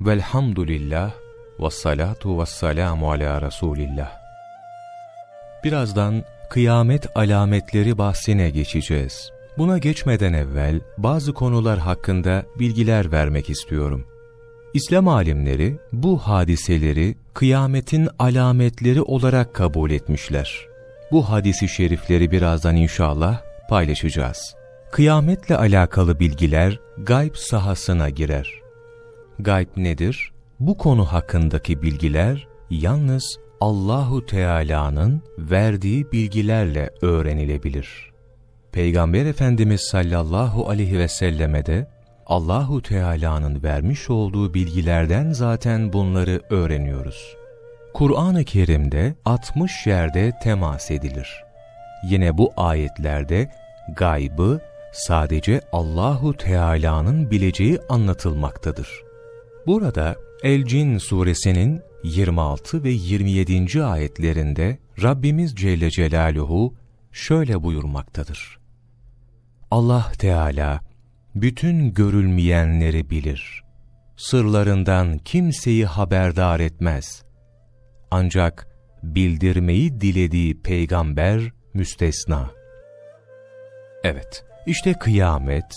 Velhamdülillah ve salatu ve selamu ala Resulillah. Birazdan kıyamet alametleri bahsine geçeceğiz. Buna geçmeden evvel bazı konular hakkında bilgiler vermek istiyorum. İslam alimleri bu hadiseleri kıyametin alametleri olarak kabul etmişler. Bu hadisi şerifleri birazdan inşallah paylaşacağız. Kıyametle alakalı bilgiler gayb sahasına girer. Gayb nedir? Bu konu hakkındaki bilgiler yalnız Allahu Teala'nın verdiği bilgilerle öğrenilebilir. Peygamber Efendimiz sallallahu aleyhi ve selleme de Allahu Teala'nın vermiş olduğu bilgilerden zaten bunları öğreniyoruz. Kur'an-ı Kerim'de 60 yerde temas edilir. Yine bu ayetlerde gaybı sadece Allahu Teala'nın bileceği anlatılmaktadır. Burada El-Cin suresinin 26 ve 27. ayetlerinde Rabbimiz Celle Celaluhu şöyle buyurmaktadır. Allah Teala bütün görülmeyenleri bilir. Sırlarından kimseyi haberdar etmez. Ancak bildirmeyi dilediği peygamber müstesna. Evet, işte kıyamet,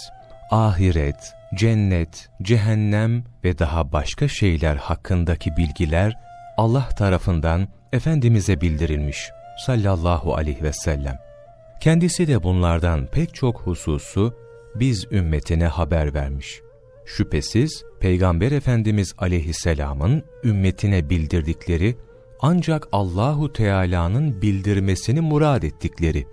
ahiret, cennet, cehennem ve daha başka şeyler hakkındaki bilgiler Allah tarafından Efendimiz'e bildirilmiş sallallahu aleyhi ve sellem. Kendisi de bunlardan pek çok hususu biz ümmetine haber vermiş. Şüphesiz Peygamber Efendimiz aleyhisselamın ümmetine bildirdikleri ancak Allahu Teala'nın bildirmesini murad ettikleri.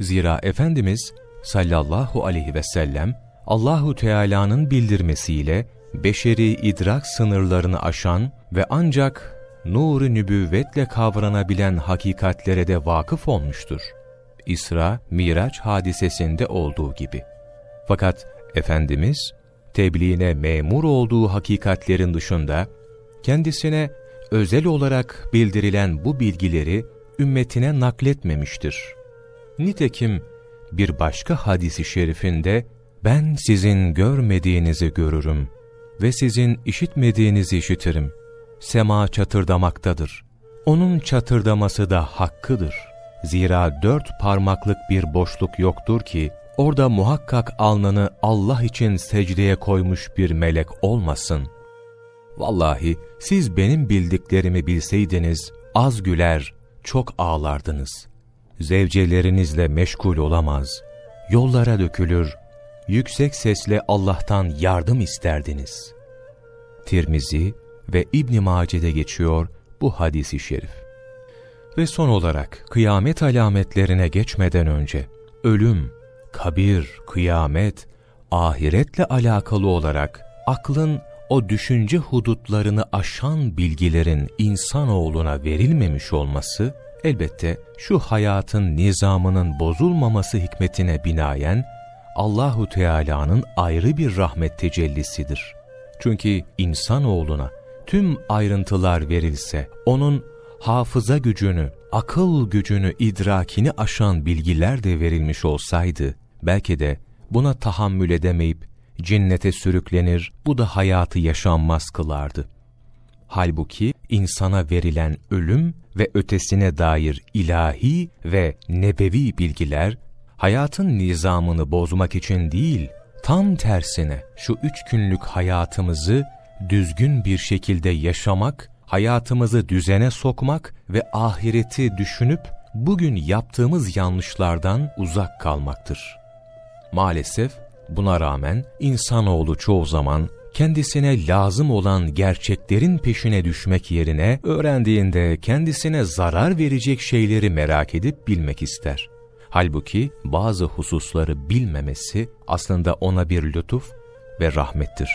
Zira Efendimiz sallallahu aleyhi ve sellem Allahu Teala'nın bildirmesiyle beşeri idrak sınırlarını aşan ve ancak nuru nübüvvetle kavranabilen hakikatlere de vakıf olmuştur. İsra, Miraç hadisesinde olduğu gibi. Fakat Efendimiz, tebliğine memur olduğu hakikatlerin dışında, kendisine özel olarak bildirilen bu bilgileri ümmetine nakletmemiştir. Nitekim bir başka hadisi şerifinde, ben sizin görmediğinizi görürüm ve sizin işitmediğinizi işitirim. Sema çatırdamaktadır. Onun çatırdaması da hakkıdır. Zira dört parmaklık bir boşluk yoktur ki, orada muhakkak alnını Allah için secdeye koymuş bir melek olmasın. Vallahi siz benim bildiklerimi bilseydiniz, az güler, çok ağlardınız. Zevcelerinizle meşgul olamaz, yollara dökülür, yüksek sesle Allah'tan yardım isterdiniz. Tirmizi ve İbn Mace'de geçiyor bu hadisi şerif. Ve son olarak kıyamet alametlerine geçmeden önce ölüm, kabir, kıyamet, ahiretle alakalı olarak aklın o düşünce hudutlarını aşan bilgilerin insanoğluna verilmemiş olması, elbette şu hayatın nizamının bozulmaması hikmetine binaen, Allahu Teala'nın ayrı bir rahmet tecellisidir. Çünkü insanoğluna tüm ayrıntılar verilse, onun hafıza gücünü, akıl gücünü, idrakini aşan bilgiler de verilmiş olsaydı, belki de buna tahammül edemeyip cinnete sürüklenir, bu da hayatı yaşanmaz kılardı. Halbuki insana verilen ölüm ve ötesine dair ilahi ve nebevi bilgiler, hayatın nizamını bozmak için değil, tam tersine şu üç günlük hayatımızı düzgün bir şekilde yaşamak, hayatımızı düzene sokmak ve ahireti düşünüp bugün yaptığımız yanlışlardan uzak kalmaktır. Maalesef buna rağmen insanoğlu çoğu zaman kendisine lazım olan gerçeklerin peşine düşmek yerine öğrendiğinde kendisine zarar verecek şeyleri merak edip bilmek ister. Halbuki bazı hususları bilmemesi aslında ona bir lütuf ve rahmettir.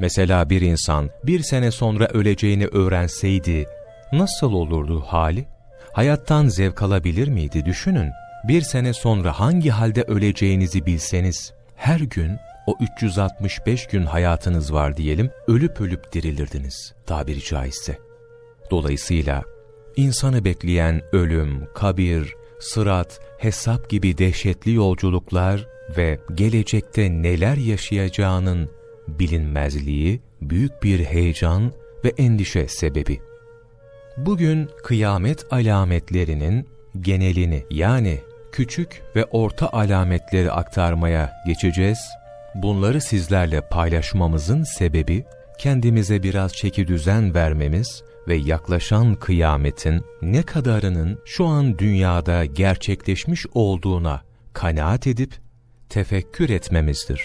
Mesela bir insan bir sene sonra öleceğini öğrenseydi nasıl olurdu hali? Hayattan zevk alabilir miydi düşünün. Bir sene sonra hangi halde öleceğinizi bilseniz, her gün o 365 gün hayatınız var diyelim, ölüp ölüp dirilirdiniz tabiri caizse. Dolayısıyla insanı bekleyen ölüm, kabir, sırat, hesap gibi dehşetli yolculuklar ve gelecekte neler yaşayacağının bilinmezliği büyük bir heyecan ve endişe sebebi. Bugün kıyamet alametlerinin genelini yani küçük ve orta alametleri aktarmaya geçeceğiz. Bunları sizlerle paylaşmamızın sebebi kendimize biraz çeki düzen vermemiz ve yaklaşan kıyametin ne kadarının şu an dünyada gerçekleşmiş olduğuna kanaat edip tefekkür etmemizdir.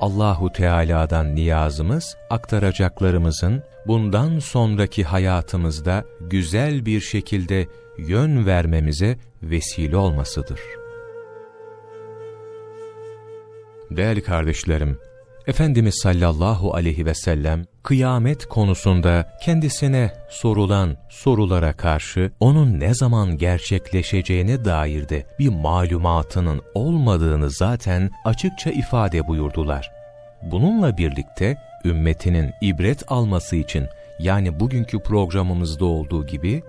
Allahu Teala'dan niyazımız aktaracaklarımızın bundan sonraki hayatımızda güzel bir şekilde yön vermemize vesile olmasıdır. Değerli kardeşlerim, Efendimiz sallallahu aleyhi ve sellem kıyamet konusunda kendisine sorulan sorulara karşı onun ne zaman gerçekleşeceğine dair de bir malumatının olmadığını zaten açıkça ifade buyurdular. Bununla birlikte ümmetinin ibret alması için yani bugünkü programımızda olduğu gibi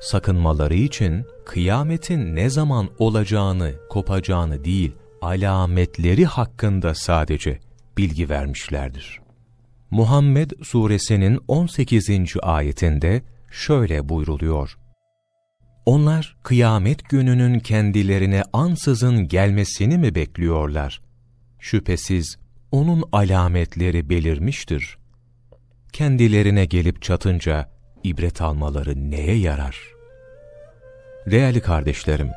sakınmaları için kıyametin ne zaman olacağını, kopacağını değil, alametleri hakkında sadece bilgi vermişlerdir. Muhammed suresinin 18. ayetinde şöyle buyruluyor. Onlar kıyamet gününün kendilerine ansızın gelmesini mi bekliyorlar? Şüphesiz onun alametleri belirmiştir. Kendilerine gelip çatınca ibret almaları neye yarar? Değerli kardeşlerim,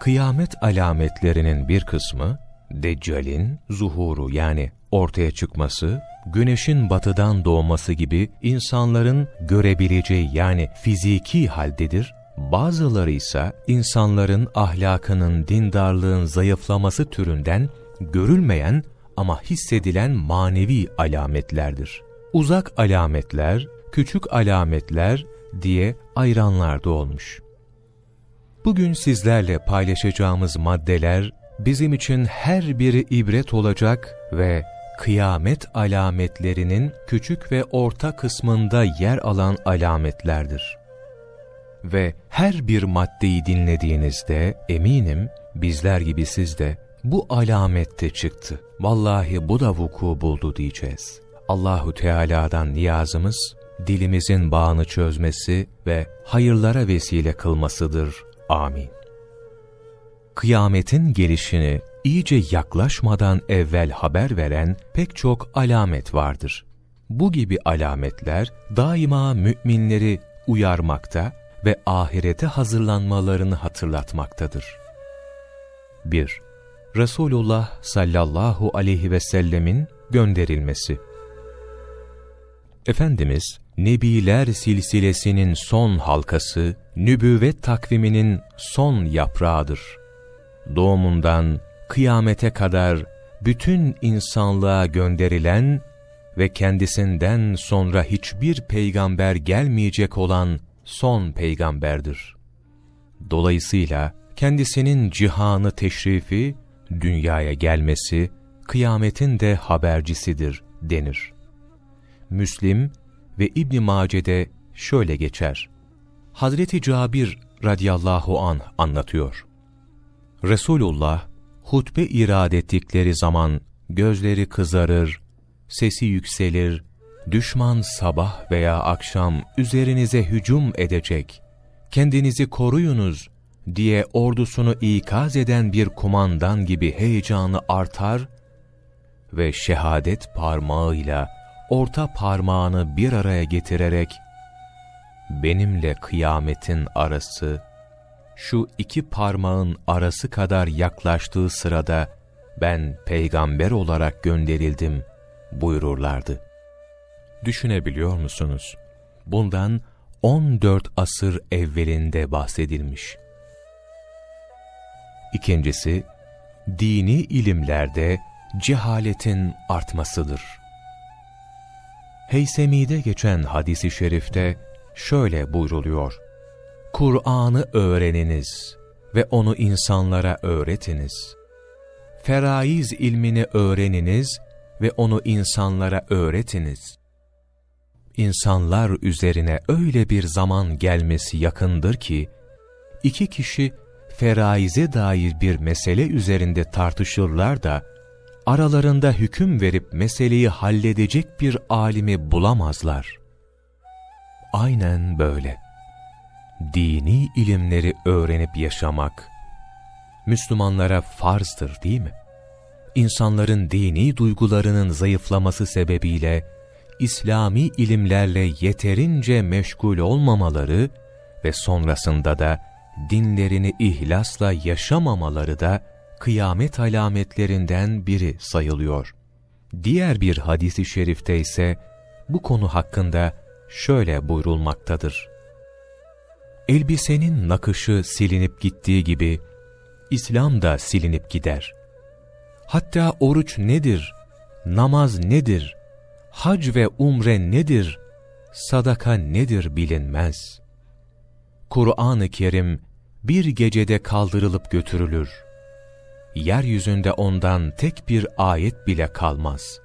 kıyamet alametlerinin bir kısmı, Deccal'in zuhuru yani ortaya çıkması, güneşin batıdan doğması gibi insanların görebileceği yani fiziki haldedir. Bazıları ise insanların ahlakının, dindarlığın zayıflaması türünden görülmeyen ama hissedilen manevi alametlerdir. Uzak alametler, küçük alametler diye ayranlarda olmuş. Bugün sizlerle paylaşacağımız maddeler bizim için her biri ibret olacak ve kıyamet alametlerinin küçük ve orta kısmında yer alan alametlerdir. Ve her bir maddeyi dinlediğinizde eminim bizler gibi siz de bu alamette çıktı. Vallahi bu da vuku buldu diyeceğiz. Allahu Teala'dan niyazımız dilimizin bağını çözmesi ve hayırlara vesile kılmasıdır. Amin. Kıyametin gelişini iyice yaklaşmadan evvel haber veren pek çok alamet vardır. Bu gibi alametler daima müminleri uyarmakta ve ahirete hazırlanmalarını hatırlatmaktadır. 1. Resulullah sallallahu aleyhi ve sellemin gönderilmesi Efendimiz, Nebiler silsilesinin son halkası, nübüvvet takviminin son yaprağıdır. Doğumundan kıyamete kadar bütün insanlığa gönderilen ve kendisinden sonra hiçbir peygamber gelmeyecek olan son peygamberdir. Dolayısıyla kendisinin cihanı teşrifi, dünyaya gelmesi, kıyametin de habercisidir denir. Müslim ve İbn Mace'de şöyle geçer. Hazreti Cabir radıyallahu an anlatıyor. Resulullah hutbe irad ettikleri zaman gözleri kızarır, sesi yükselir, düşman sabah veya akşam üzerinize hücum edecek, kendinizi koruyunuz diye ordusunu ikaz eden bir kumandan gibi heyecanı artar ve şehadet parmağıyla orta parmağını bir araya getirerek benimle kıyametin arası şu iki parmağın arası kadar yaklaştığı sırada ben peygamber olarak gönderildim buyururlardı. Düşünebiliyor musunuz? Bundan 14 asır evvelinde bahsedilmiş. İkincisi, dini ilimlerde cehaletin artmasıdır. Heysemi'de geçen hadisi şerifte şöyle buyruluyor. Kur'an'ı öğreniniz ve onu insanlara öğretiniz. Feraiz ilmini öğreniniz ve onu insanlara öğretiniz. İnsanlar üzerine öyle bir zaman gelmesi yakındır ki, iki kişi feraize dair bir mesele üzerinde tartışırlar da, aralarında hüküm verip meseleyi halledecek bir alimi bulamazlar. Aynen böyle. Dini ilimleri öğrenip yaşamak, Müslümanlara farzdır değil mi? İnsanların dini duygularının zayıflaması sebebiyle, İslami ilimlerle yeterince meşgul olmamaları ve sonrasında da dinlerini ihlasla yaşamamaları da kıyamet alametlerinden biri sayılıyor. Diğer bir hadisi şerifte ise bu konu hakkında şöyle buyrulmaktadır. Elbisenin nakışı silinip gittiği gibi, İslam da silinip gider. Hatta oruç nedir, namaz nedir, hac ve umre nedir, sadaka nedir bilinmez. Kur'an-ı Kerim bir gecede kaldırılıp götürülür. Yeryüzünde ondan tek bir ayet bile kalmaz.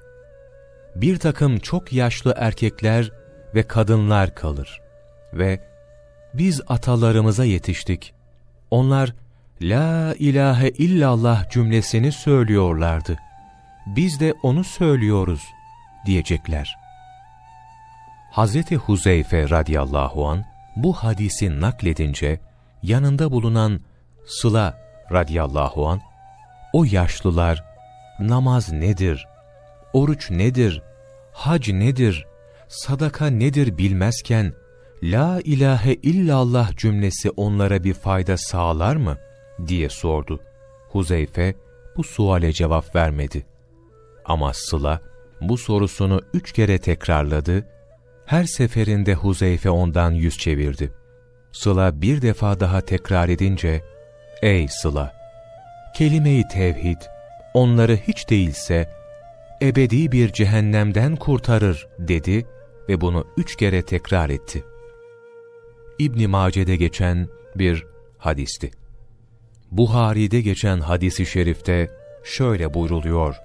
Bir takım çok yaşlı erkekler ve kadınlar kalır ve biz atalarımıza yetiştik. Onlar La ilahe illallah cümlesini söylüyorlardı. Biz de onu söylüyoruz diyecekler. Hazreti Huzeyfe radıyallahu an bu hadisi nakledince yanında bulunan Sıla radıyallahu an o yaşlılar namaz nedir, oruç nedir, hac nedir, sadaka nedir bilmezken La ilahe illallah cümlesi onlara bir fayda sağlar mı? diye sordu. Huzeyfe bu suale cevap vermedi. Ama Sıla bu sorusunu üç kere tekrarladı. Her seferinde Huzeyfe ondan yüz çevirdi. Sıla bir defa daha tekrar edince, Ey Sıla! Kelime-i tevhid, onları hiç değilse ebedi bir cehennemden kurtarır dedi ve bunu üç kere tekrar etti. İbn Mace'de geçen bir hadisti. Buhari'de geçen hadisi şerifte şöyle buyruluyor.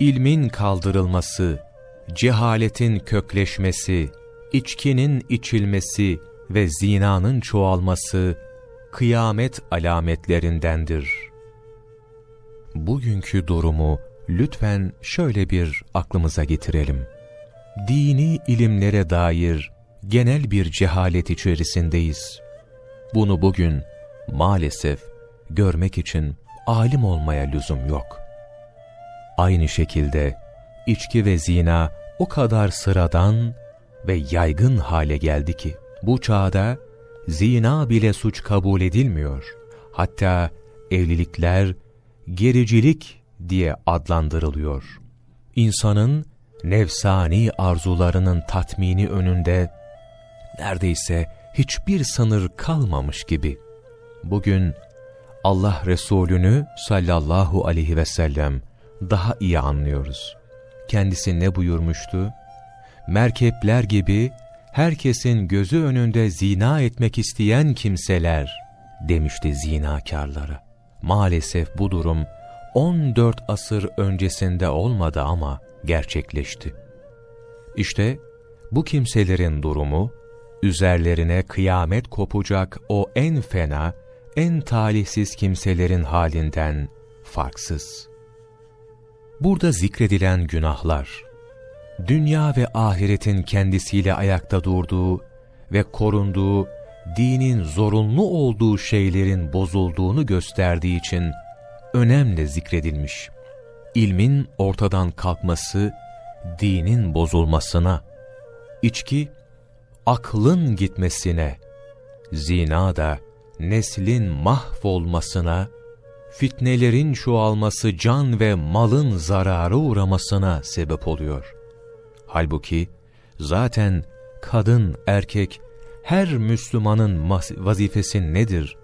İlmin kaldırılması, cehaletin kökleşmesi, içkinin içilmesi ve zinanın çoğalması kıyamet alametlerindendir. Bugünkü durumu lütfen şöyle bir aklımıza getirelim. Dini ilimlere dair genel bir cehalet içerisindeyiz. Bunu bugün maalesef görmek için alim olmaya lüzum yok. Aynı şekilde içki ve zina o kadar sıradan ve yaygın hale geldi ki, bu çağda zina bile suç kabul edilmiyor. Hatta evlilikler gericilik diye adlandırılıyor. İnsanın nefsani arzularının tatmini önünde neredeyse hiçbir sınır kalmamış gibi. Bugün Allah Resulü'nü sallallahu aleyhi ve sellem daha iyi anlıyoruz. Kendisi ne buyurmuştu? Merkepler gibi herkesin gözü önünde zina etmek isteyen kimseler demişti zinakarlara. Maalesef bu durum 14 asır öncesinde olmadı ama gerçekleşti. İşte bu kimselerin durumu, üzerlerine kıyamet kopacak o en fena, en talihsiz kimselerin halinden farksız. Burada zikredilen günahlar, dünya ve ahiretin kendisiyle ayakta durduğu ve korunduğu, dinin zorunlu olduğu şeylerin bozulduğunu gösterdiği için önemli zikredilmiş. İlmin ortadan kalkması, dinin bozulmasına, içki, aklın gitmesine, zina da neslin mahvolmasına, fitnelerin çoğalması can ve malın zarara uğramasına sebep oluyor. Halbuki zaten kadın, erkek, her Müslümanın vazifesi nedir?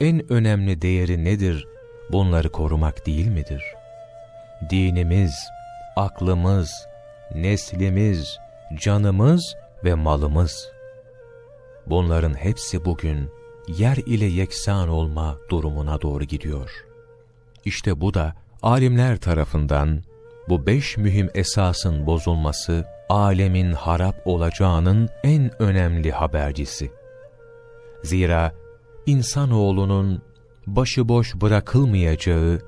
En önemli değeri nedir? Bunları korumak değil midir? Dinimiz, aklımız, neslimiz, canımız ve malımız. Bunların hepsi bugün yer ile yeksan olma durumuna doğru gidiyor. İşte bu da alimler tarafından bu beş mühim esasın bozulması, alemin harap olacağının en önemli habercisi. Zira insanoğlunun başıboş bırakılmayacağı,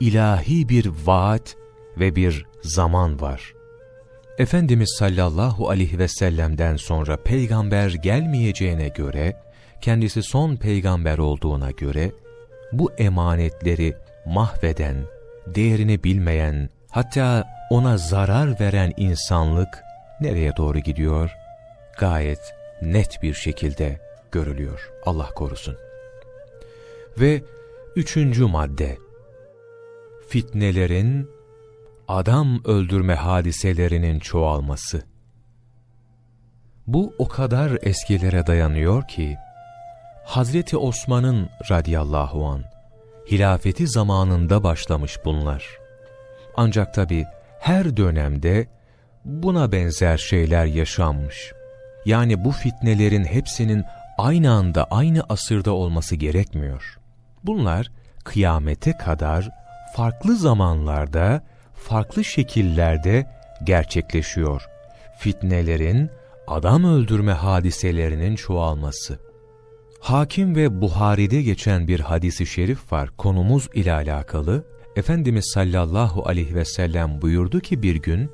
ilahi bir vaat ve bir zaman var. Efendimiz sallallahu aleyhi ve sellem'den sonra peygamber gelmeyeceğine göre, kendisi son peygamber olduğuna göre, bu emanetleri mahveden, değerini bilmeyen, hatta ona zarar veren insanlık nereye doğru gidiyor? Gayet net bir şekilde görülüyor. Allah korusun. Ve üçüncü madde, fitnelerin, adam öldürme hadiselerinin çoğalması. Bu o kadar eskilere dayanıyor ki, Hazreti Osman'ın radiyallahu an hilafeti zamanında başlamış bunlar. Ancak tabi her dönemde buna benzer şeyler yaşanmış. Yani bu fitnelerin hepsinin aynı anda aynı asırda olması gerekmiyor. Bunlar kıyamete kadar farklı zamanlarda, farklı şekillerde gerçekleşiyor. Fitnelerin, adam öldürme hadiselerinin çoğalması. Hakim ve Buhari'de geçen bir hadisi şerif var konumuz ile alakalı. Efendimiz sallallahu aleyhi ve sellem buyurdu ki bir gün,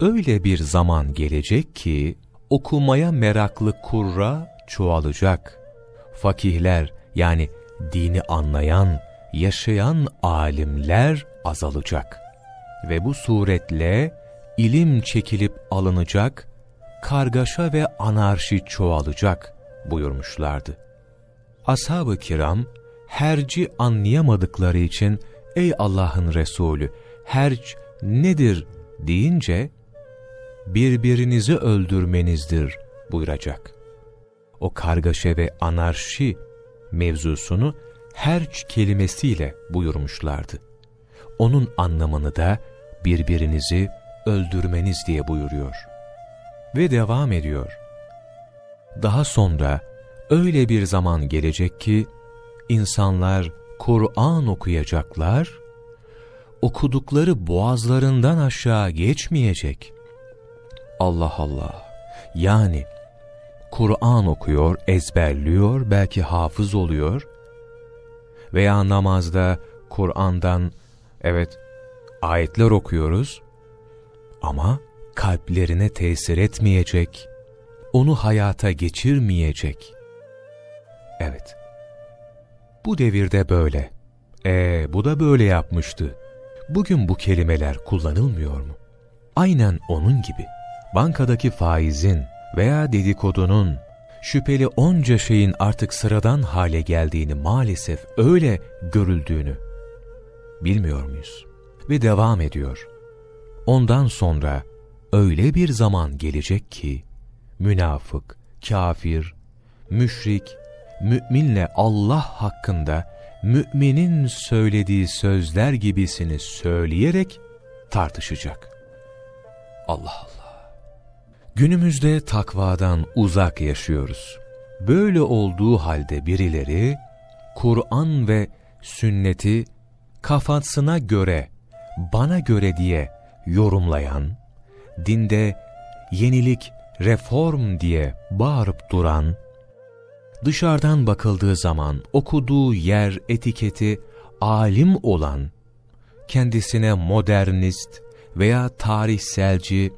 öyle bir zaman gelecek ki okumaya meraklı kurra çoğalacak. Fakihler yani dini anlayan, yaşayan alimler azalacak. Ve bu suretle ilim çekilip alınacak, kargaşa ve anarşi çoğalacak buyurmuşlardı. Ashab-ı kiram herci anlayamadıkları için ey Allah'ın Resulü herc nedir deyince birbirinizi öldürmenizdir buyuracak. O kargaşa ve anarşi mevzusunu herç kelimesiyle buyurmuşlardı. Onun anlamını da birbirinizi öldürmeniz diye buyuruyor. Ve devam ediyor. Daha sonra öyle bir zaman gelecek ki insanlar Kur'an okuyacaklar, okudukları boğazlarından aşağı geçmeyecek. Allah Allah! Yani Kur'an okuyor, ezberliyor, belki hafız oluyor veya namazda Kur'an'dan evet ayetler okuyoruz ama kalplerine tesir etmeyecek, onu hayata geçirmeyecek. Evet, bu devirde böyle. E bu da böyle yapmıştı. Bugün bu kelimeler kullanılmıyor mu? Aynen onun gibi. Bankadaki faizin veya dedikodunun, şüpheli onca şeyin artık sıradan hale geldiğini maalesef öyle görüldüğünü bilmiyor muyuz? Ve devam ediyor. Ondan sonra öyle bir zaman gelecek ki, münafık, kafir, müşrik, müminle Allah hakkında müminin söylediği sözler gibisini söyleyerek tartışacak. Allah Allah. Günümüzde takvadan uzak yaşıyoruz. Böyle olduğu halde birileri Kur'an ve sünneti kafasına göre, bana göre diye yorumlayan, dinde yenilik, reform diye bağırıp duran, dışarıdan bakıldığı zaman okuduğu yer etiketi alim olan, kendisine modernist veya tarihselci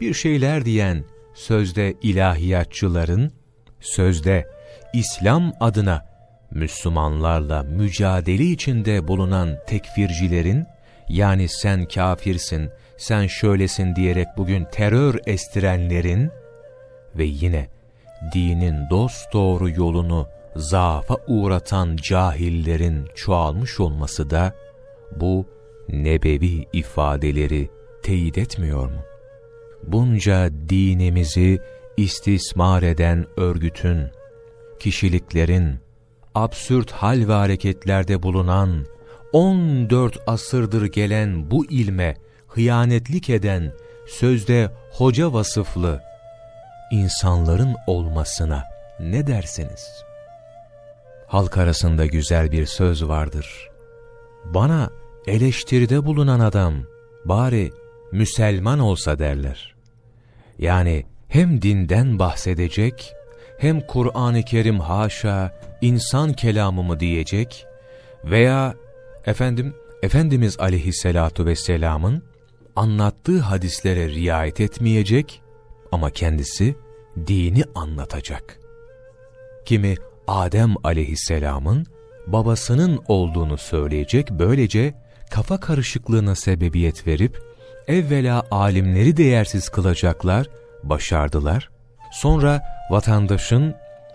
bir şeyler diyen sözde ilahiyatçıların, sözde İslam adına Müslümanlarla mücadele içinde bulunan tekfircilerin, yani sen kafirsin, sen şöylesin diyerek bugün terör estirenlerin ve yine dinin dosdoğru yolunu zaafa uğratan cahillerin çoğalmış olması da bu nebevi ifadeleri teyit etmiyor mu? Bunca dinimizi istismar eden örgütün, kişiliklerin, absürt hal ve hareketlerde bulunan, 14 asırdır gelen bu ilme hıyanetlik eden, sözde hoca vasıflı, insanların olmasına ne dersiniz? Halk arasında güzel bir söz vardır. Bana eleştiride bulunan adam bari Müselman olsa derler. Yani hem dinden bahsedecek, hem Kur'an-ı Kerim haşa insan kelamımı diyecek veya efendim Efendimiz aleyhissalatu vesselamın anlattığı hadislere riayet etmeyecek ama kendisi dini anlatacak. Kimi Adem aleyhisselamın babasının olduğunu söyleyecek böylece kafa karışıklığına sebebiyet verip evvela alimleri değersiz kılacaklar, başardılar. Sonra vatandaşın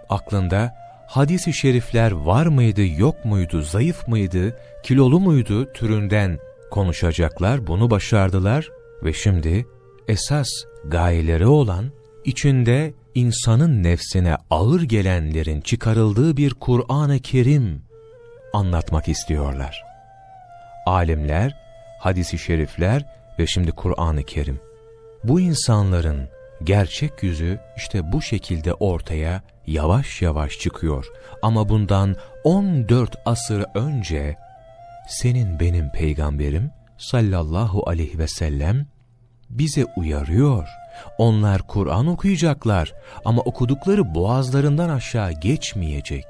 aklında hadis-i şerifler var mıydı, yok muydu, zayıf mıydı, kilolu muydu türünden konuşacaklar, bunu başardılar ve şimdi esas gayeleri olan içinde insanın nefsine ağır gelenlerin çıkarıldığı bir Kur'an-ı Kerim anlatmak istiyorlar. Alimler, hadisi şerifler ve şimdi Kur'an-ı Kerim. Bu insanların gerçek yüzü işte bu şekilde ortaya yavaş yavaş çıkıyor. Ama bundan 14 asır önce senin benim peygamberim sallallahu aleyhi ve sellem bize uyarıyor. Onlar Kur'an okuyacaklar ama okudukları boğazlarından aşağı geçmeyecek.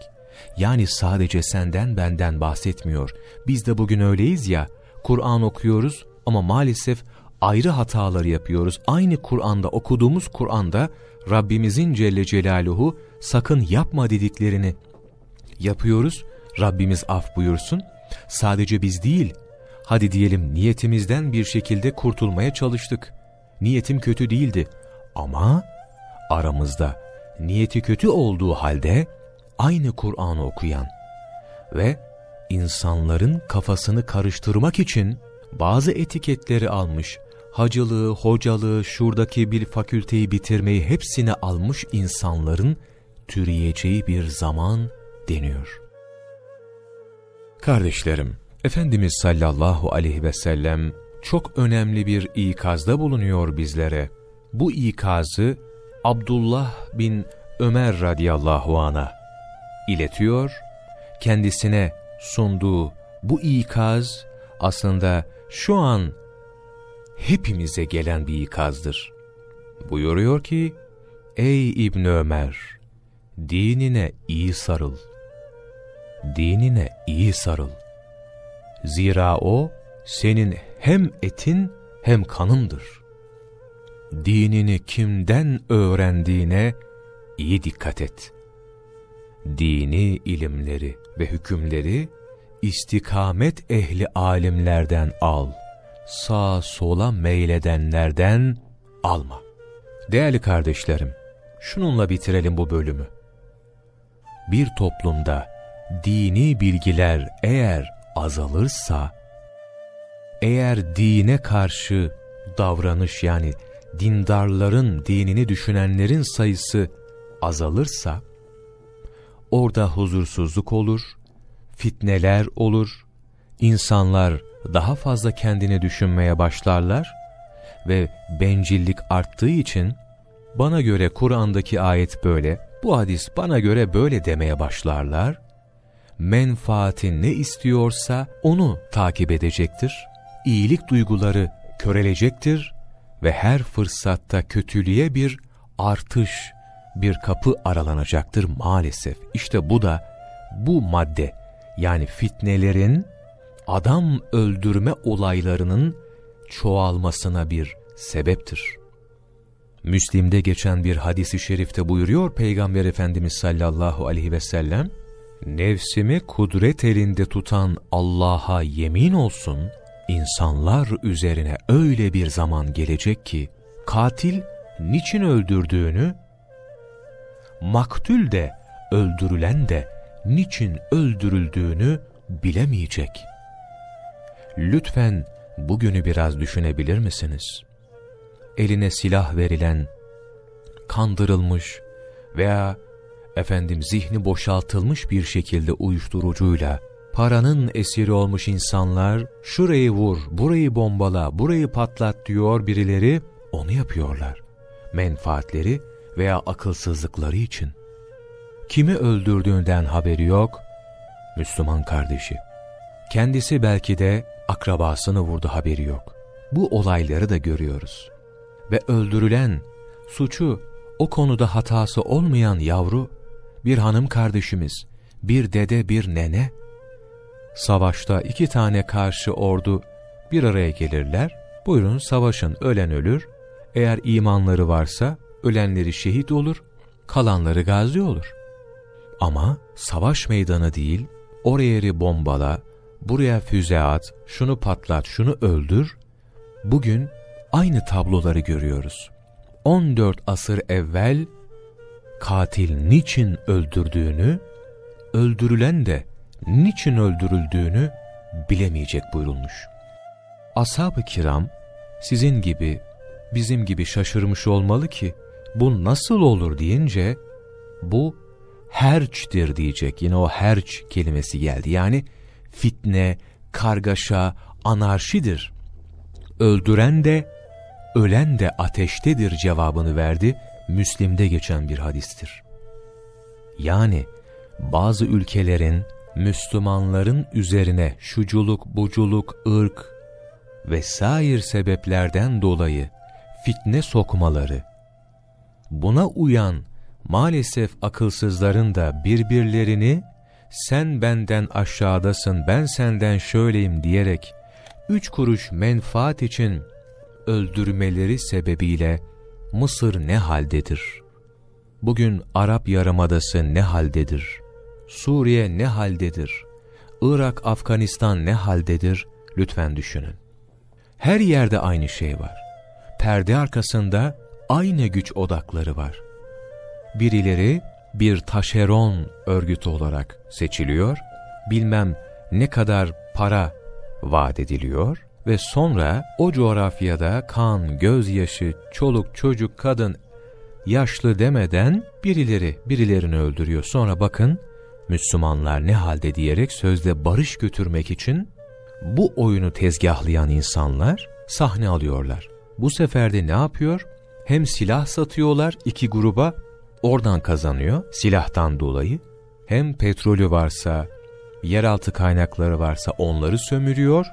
Yani sadece senden benden bahsetmiyor. Biz de bugün öyleyiz ya, Kur'an okuyoruz ama maalesef ayrı hataları yapıyoruz. Aynı Kur'an'da okuduğumuz Kur'an'da Rabbimizin Celle Celaluhu sakın yapma dediklerini yapıyoruz. Rabbimiz af buyursun. Sadece biz değil, hadi diyelim niyetimizden bir şekilde kurtulmaya çalıştık. Niyetim kötü değildi ama aramızda niyeti kötü olduğu halde aynı Kur'an'ı okuyan ve insanların kafasını karıştırmak için bazı etiketleri almış, hacılığı, hocalığı, şuradaki bir fakülteyi bitirmeyi hepsini almış insanların türeyeceği bir zaman deniyor. Kardeşlerim, Efendimiz sallallahu aleyhi ve sellem çok önemli bir ikazda bulunuyor bizlere. Bu ikazı Abdullah bin Ömer radıyallahu ana iletiyor. Kendisine sunduğu bu ikaz aslında şu an hepimize gelen bir ikazdır. Buyuruyor ki, Ey İbn Ömer! Dinine iyi sarıl. Dinine iyi sarıl. Zira o, senin hem etin hem kanındır. Dinini kimden öğrendiğine iyi dikkat et. Dini ilimleri ve hükümleri istikamet ehli alimlerden al. Sağa sola meyledenlerden alma. Değerli kardeşlerim, şununla bitirelim bu bölümü. Bir toplumda dini bilgiler eğer azalırsa, eğer dine karşı davranış yani dindarların, dinini düşünenlerin sayısı azalırsa, orada huzursuzluk olur, fitneler olur, insanlar daha fazla kendini düşünmeye başlarlar ve bencillik arttığı için bana göre Kur'an'daki ayet böyle, bu hadis bana göre böyle demeye başlarlar. Menfaatin ne istiyorsa onu takip edecektir. İyilik duyguları körelecektir ve her fırsatta kötülüğe bir artış, bir kapı aralanacaktır maalesef. İşte bu da bu madde yani fitnelerin adam öldürme olaylarının çoğalmasına bir sebeptir. Müslim'de geçen bir hadisi şerifte buyuruyor Peygamber Efendimiz sallallahu aleyhi ve sellem, Nefsimi kudret elinde tutan Allah'a yemin olsun, insanlar üzerine öyle bir zaman gelecek ki, katil niçin öldürdüğünü, maktul de, öldürülen de niçin öldürüldüğünü bilemeyecek. Lütfen bugünü biraz düşünebilir misiniz? Eline silah verilen, kandırılmış veya efendim zihni boşaltılmış bir şekilde uyuşturucuyla paranın esiri olmuş insanlar şurayı vur, burayı bombala, burayı patlat diyor birileri onu yapıyorlar. Menfaatleri veya akılsızlıkları için. Kimi öldürdüğünden haberi yok, Müslüman kardeşi. Kendisi belki de akrabasını vurdu haberi yok. Bu olayları da görüyoruz. Ve öldürülen, suçu o konuda hatası olmayan yavru, bir hanım kardeşimiz, bir dede bir nene, savaşta iki tane karşı ordu bir araya gelirler. Buyurun savaşın ölen ölür. Eğer imanları varsa ölenleri şehit olur, kalanları gazi olur. Ama savaş meydanı değil, oraya yeri bombala, buraya füze at, şunu patlat, şunu öldür. Bugün aynı tabloları görüyoruz. 14 asır evvel katil niçin öldürdüğünü, öldürülen de niçin öldürüldüğünü bilemeyecek buyurulmuş. Ashab-ı kiram sizin gibi, bizim gibi şaşırmış olmalı ki bu nasıl olur deyince bu herçtir diyecek. Yine o herç kelimesi geldi. Yani fitne, kargaşa, anarşidir. Öldüren de, ölen de ateştedir cevabını verdi. Müslim'de geçen bir hadistir. Yani bazı ülkelerin Müslümanların üzerine şuculuk, buculuk, ırk vesaire sebeplerden dolayı fitne sokmaları, buna uyan maalesef akılsızların da birbirlerini sen benden aşağıdasın ben senden şöyleyim diyerek üç kuruş menfaat için öldürmeleri sebebiyle Mısır ne haldedir? Bugün Arap Yarımadası ne haldedir? Suriye ne haldedir? Irak, Afganistan ne haldedir? Lütfen düşünün. Her yerde aynı şey var. Perde arkasında aynı güç odakları var. Birileri bir taşeron örgütü olarak seçiliyor, bilmem ne kadar para vaat ediliyor ve sonra o coğrafyada kan, gözyaşı, çoluk, çocuk, kadın, yaşlı demeden birileri birilerini öldürüyor. Sonra bakın Müslümanlar ne halde diyerek sözde barış götürmek için bu oyunu tezgahlayan insanlar sahne alıyorlar. Bu sefer de ne yapıyor? Hem silah satıyorlar iki gruba, oradan kazanıyor silahtan dolayı. Hem petrolü varsa, yeraltı kaynakları varsa onları sömürüyor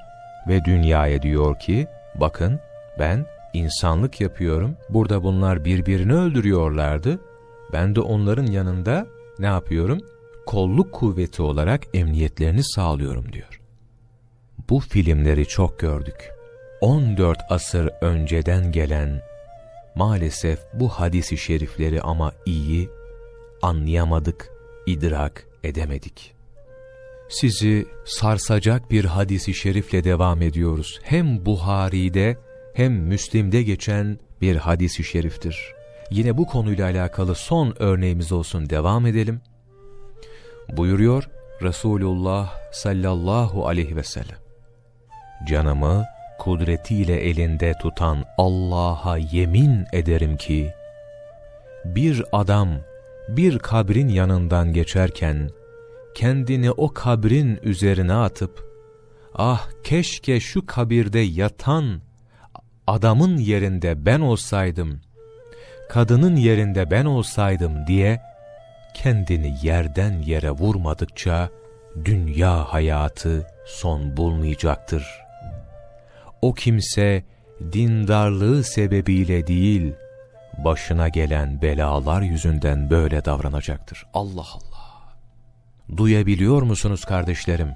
ve dünyaya diyor ki, bakın ben insanlık yapıyorum, burada bunlar birbirini öldürüyorlardı, ben de onların yanında ne yapıyorum? Kolluk kuvveti olarak emniyetlerini sağlıyorum diyor. Bu filmleri çok gördük. 14 asır önceden gelen maalesef bu hadisi şerifleri ama iyi anlayamadık, idrak edemedik. Sizi sarsacak bir hadisi şerifle devam ediyoruz. Hem Buhari'de hem Müslim'de geçen bir hadisi şeriftir. Yine bu konuyla alakalı son örneğimiz olsun devam edelim. Buyuruyor Resulullah sallallahu aleyhi ve sellem. Canımı kudretiyle elinde tutan Allah'a yemin ederim ki, bir adam bir kabrin yanından geçerken, kendini o kabrin üzerine atıp, ah keşke şu kabirde yatan adamın yerinde ben olsaydım, kadının yerinde ben olsaydım diye, kendini yerden yere vurmadıkça, dünya hayatı son bulmayacaktır.'' O kimse dindarlığı sebebiyle değil, başına gelen belalar yüzünden böyle davranacaktır. Allah Allah! Duyabiliyor musunuz kardeşlerim?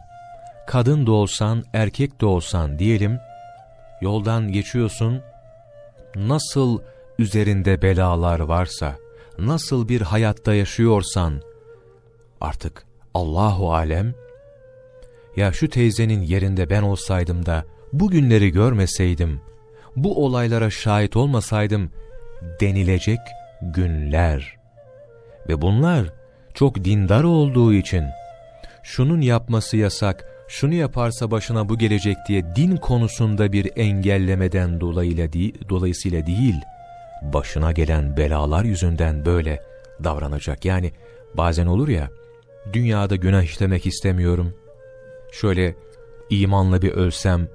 Kadın da olsan, erkek de olsan diyelim, yoldan geçiyorsun, nasıl üzerinde belalar varsa, nasıl bir hayatta yaşıyorsan, artık Allahu Alem, ya şu teyzenin yerinde ben olsaydım da, bu günleri görmeseydim, bu olaylara şahit olmasaydım denilecek günler. Ve bunlar çok dindar olduğu için şunun yapması yasak, şunu yaparsa başına bu gelecek diye din konusunda bir engellemeden dolayıyla değil, dolayısıyla değil, başına gelen belalar yüzünden böyle davranacak. Yani bazen olur ya, dünyada günah işlemek istemiyorum, şöyle imanla bir ölsem,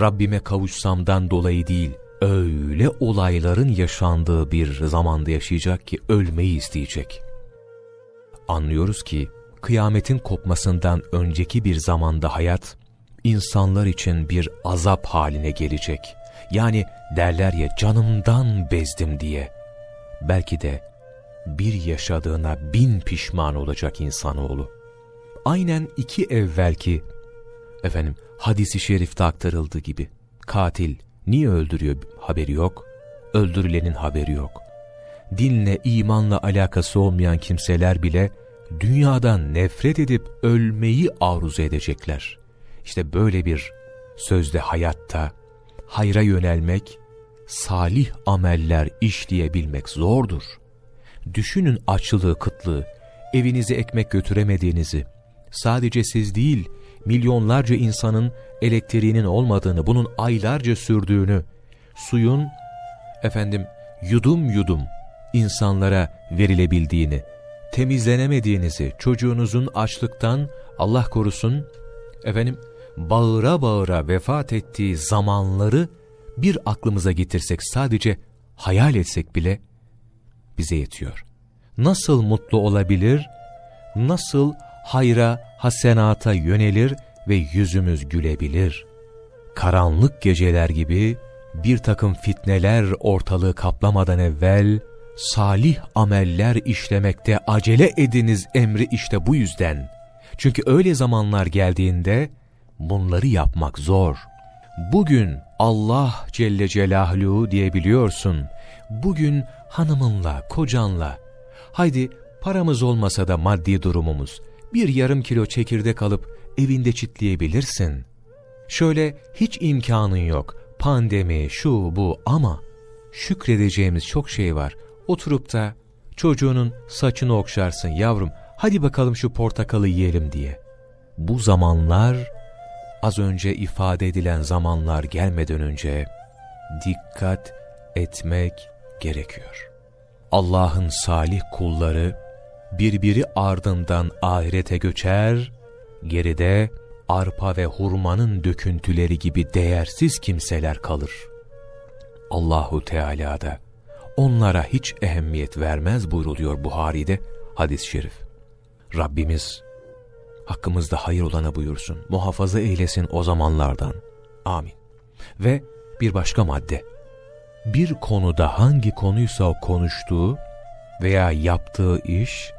Rabbime kavuşsamdan dolayı değil, öyle olayların yaşandığı bir zamanda yaşayacak ki ölmeyi isteyecek. Anlıyoruz ki kıyametin kopmasından önceki bir zamanda hayat, insanlar için bir azap haline gelecek. Yani derler ya canımdan bezdim diye. Belki de bir yaşadığına bin pişman olacak insanoğlu. Aynen iki evvelki efendim hadisi şerifte aktarıldığı gibi katil niye öldürüyor haberi yok, öldürülenin haberi yok. Dinle, imanla alakası olmayan kimseler bile dünyadan nefret edip ölmeyi arzu edecekler. İşte böyle bir sözde hayatta hayra yönelmek, salih ameller işleyebilmek zordur. Düşünün açlığı, kıtlığı, evinize ekmek götüremediğinizi, sadece siz değil, milyonlarca insanın elektriğinin olmadığını, bunun aylarca sürdüğünü, suyun, efendim, yudum yudum insanlara verilebildiğini, temizlenemediğinizi, çocuğunuzun açlıktan, Allah korusun, efendim, bağıra bağıra vefat ettiği zamanları bir aklımıza getirsek, sadece hayal etsek bile bize yetiyor. Nasıl mutlu olabilir, nasıl hayra, hasenata yönelir ve yüzümüz gülebilir. Karanlık geceler gibi bir takım fitneler ortalığı kaplamadan evvel, salih ameller işlemekte acele ediniz emri işte bu yüzden. Çünkü öyle zamanlar geldiğinde bunları yapmak zor. Bugün Allah Celle Celaluhu diyebiliyorsun. Bugün hanımınla, kocanla, haydi paramız olmasa da maddi durumumuz, bir yarım kilo çekirdek alıp evinde çitleyebilirsin. Şöyle hiç imkanın yok, pandemi, şu bu ama şükredeceğimiz çok şey var. Oturup da çocuğunun saçını okşarsın yavrum, hadi bakalım şu portakalı yiyelim diye. Bu zamanlar, az önce ifade edilen zamanlar gelmeden önce dikkat etmek gerekiyor. Allah'ın salih kulları birbiri ardından ahirete göçer, geride arpa ve hurmanın döküntüleri gibi değersiz kimseler kalır. Allahu Teala da onlara hiç ehemmiyet vermez buyruluyor Buhari'de hadis-i şerif. Rabbimiz hakkımızda hayır olana buyursun, muhafaza eylesin o zamanlardan. Amin. Ve bir başka madde. Bir konuda hangi konuysa konuştuğu veya yaptığı iş,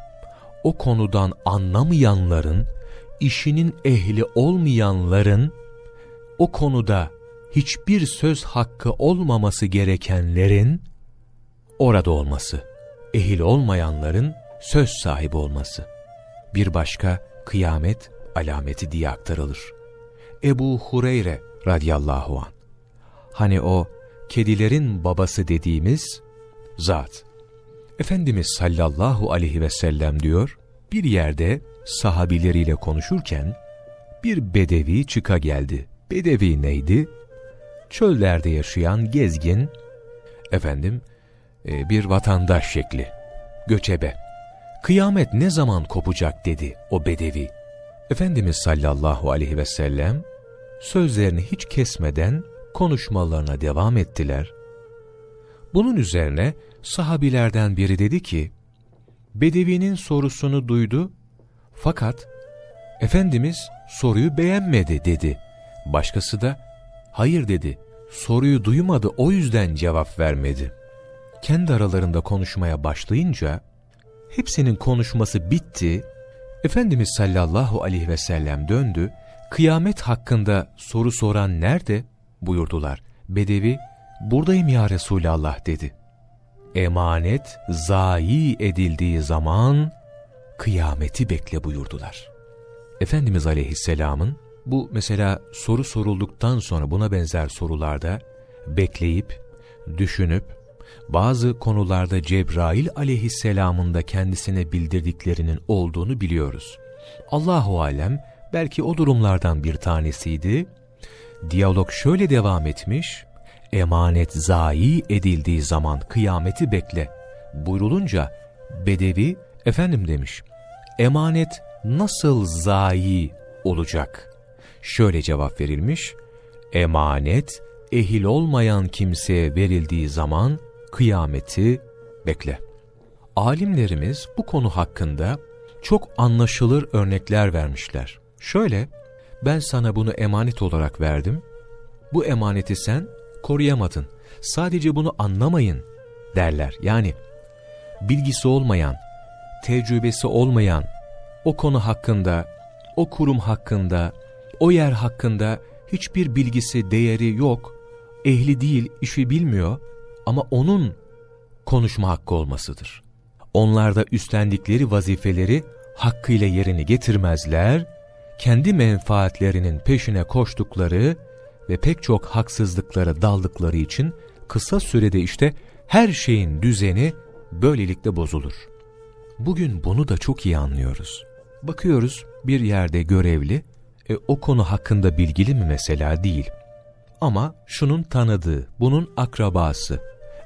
o konudan anlamayanların, işinin ehli olmayanların, o konuda hiçbir söz hakkı olmaması gerekenlerin, orada olması, ehil olmayanların söz sahibi olması. Bir başka kıyamet alameti diye aktarılır. Ebu Hureyre radıyallahu an. Hani o kedilerin babası dediğimiz zat. Efendimiz sallallahu aleyhi ve sellem diyor, bir yerde sahabileriyle konuşurken bir bedevi çıka geldi. Bedevi neydi? Çöllerde yaşayan gezgin, efendim e, bir vatandaş şekli, göçebe. Kıyamet ne zaman kopacak dedi o bedevi. Efendimiz sallallahu aleyhi ve sellem sözlerini hiç kesmeden konuşmalarına devam ettiler. Bunun üzerine sahabilerden biri dedi ki, Bedevi'nin sorusunu duydu fakat Efendimiz soruyu beğenmedi dedi. Başkası da hayır dedi, soruyu duymadı o yüzden cevap vermedi. Kendi aralarında konuşmaya başlayınca hepsinin konuşması bitti. Efendimiz sallallahu aleyhi ve sellem döndü. Kıyamet hakkında soru soran nerede? buyurdular. Bedevi, buradayım ya Resulallah dedi. Emanet zayi edildiği zaman kıyameti bekle buyurdular. Efendimiz aleyhisselamın bu mesela soru sorulduktan sonra buna benzer sorularda bekleyip, düşünüp, bazı konularda Cebrail aleyhisselamın da kendisine bildirdiklerinin olduğunu biliyoruz. Allahu alem belki o durumlardan bir tanesiydi. Diyalog şöyle devam etmiş, emanet zayi edildiği zaman kıyameti bekle buyrulunca Bedevi efendim demiş, emanet nasıl zayi olacak? Şöyle cevap verilmiş, emanet ehil olmayan kimseye verildiği zaman kıyameti bekle. Alimlerimiz bu konu hakkında çok anlaşılır örnekler vermişler. Şöyle, ben sana bunu emanet olarak verdim, bu emaneti sen koruyamadın, sadece bunu anlamayın derler. Yani bilgisi olmayan, tecrübesi olmayan, o konu hakkında, o kurum hakkında, o yer hakkında hiçbir bilgisi, değeri yok, ehli değil, işi bilmiyor ama onun konuşma hakkı olmasıdır. Onlar da üstlendikleri vazifeleri hakkıyla yerini getirmezler, kendi menfaatlerinin peşine koştukları ve pek çok haksızlıklara daldıkları için kısa sürede işte her şeyin düzeni böylelikle bozulur. Bugün bunu da çok iyi anlıyoruz. Bakıyoruz bir yerde görevli, e, o konu hakkında bilgili mi mesela değil. Ama şunun tanıdığı, bunun akrabası.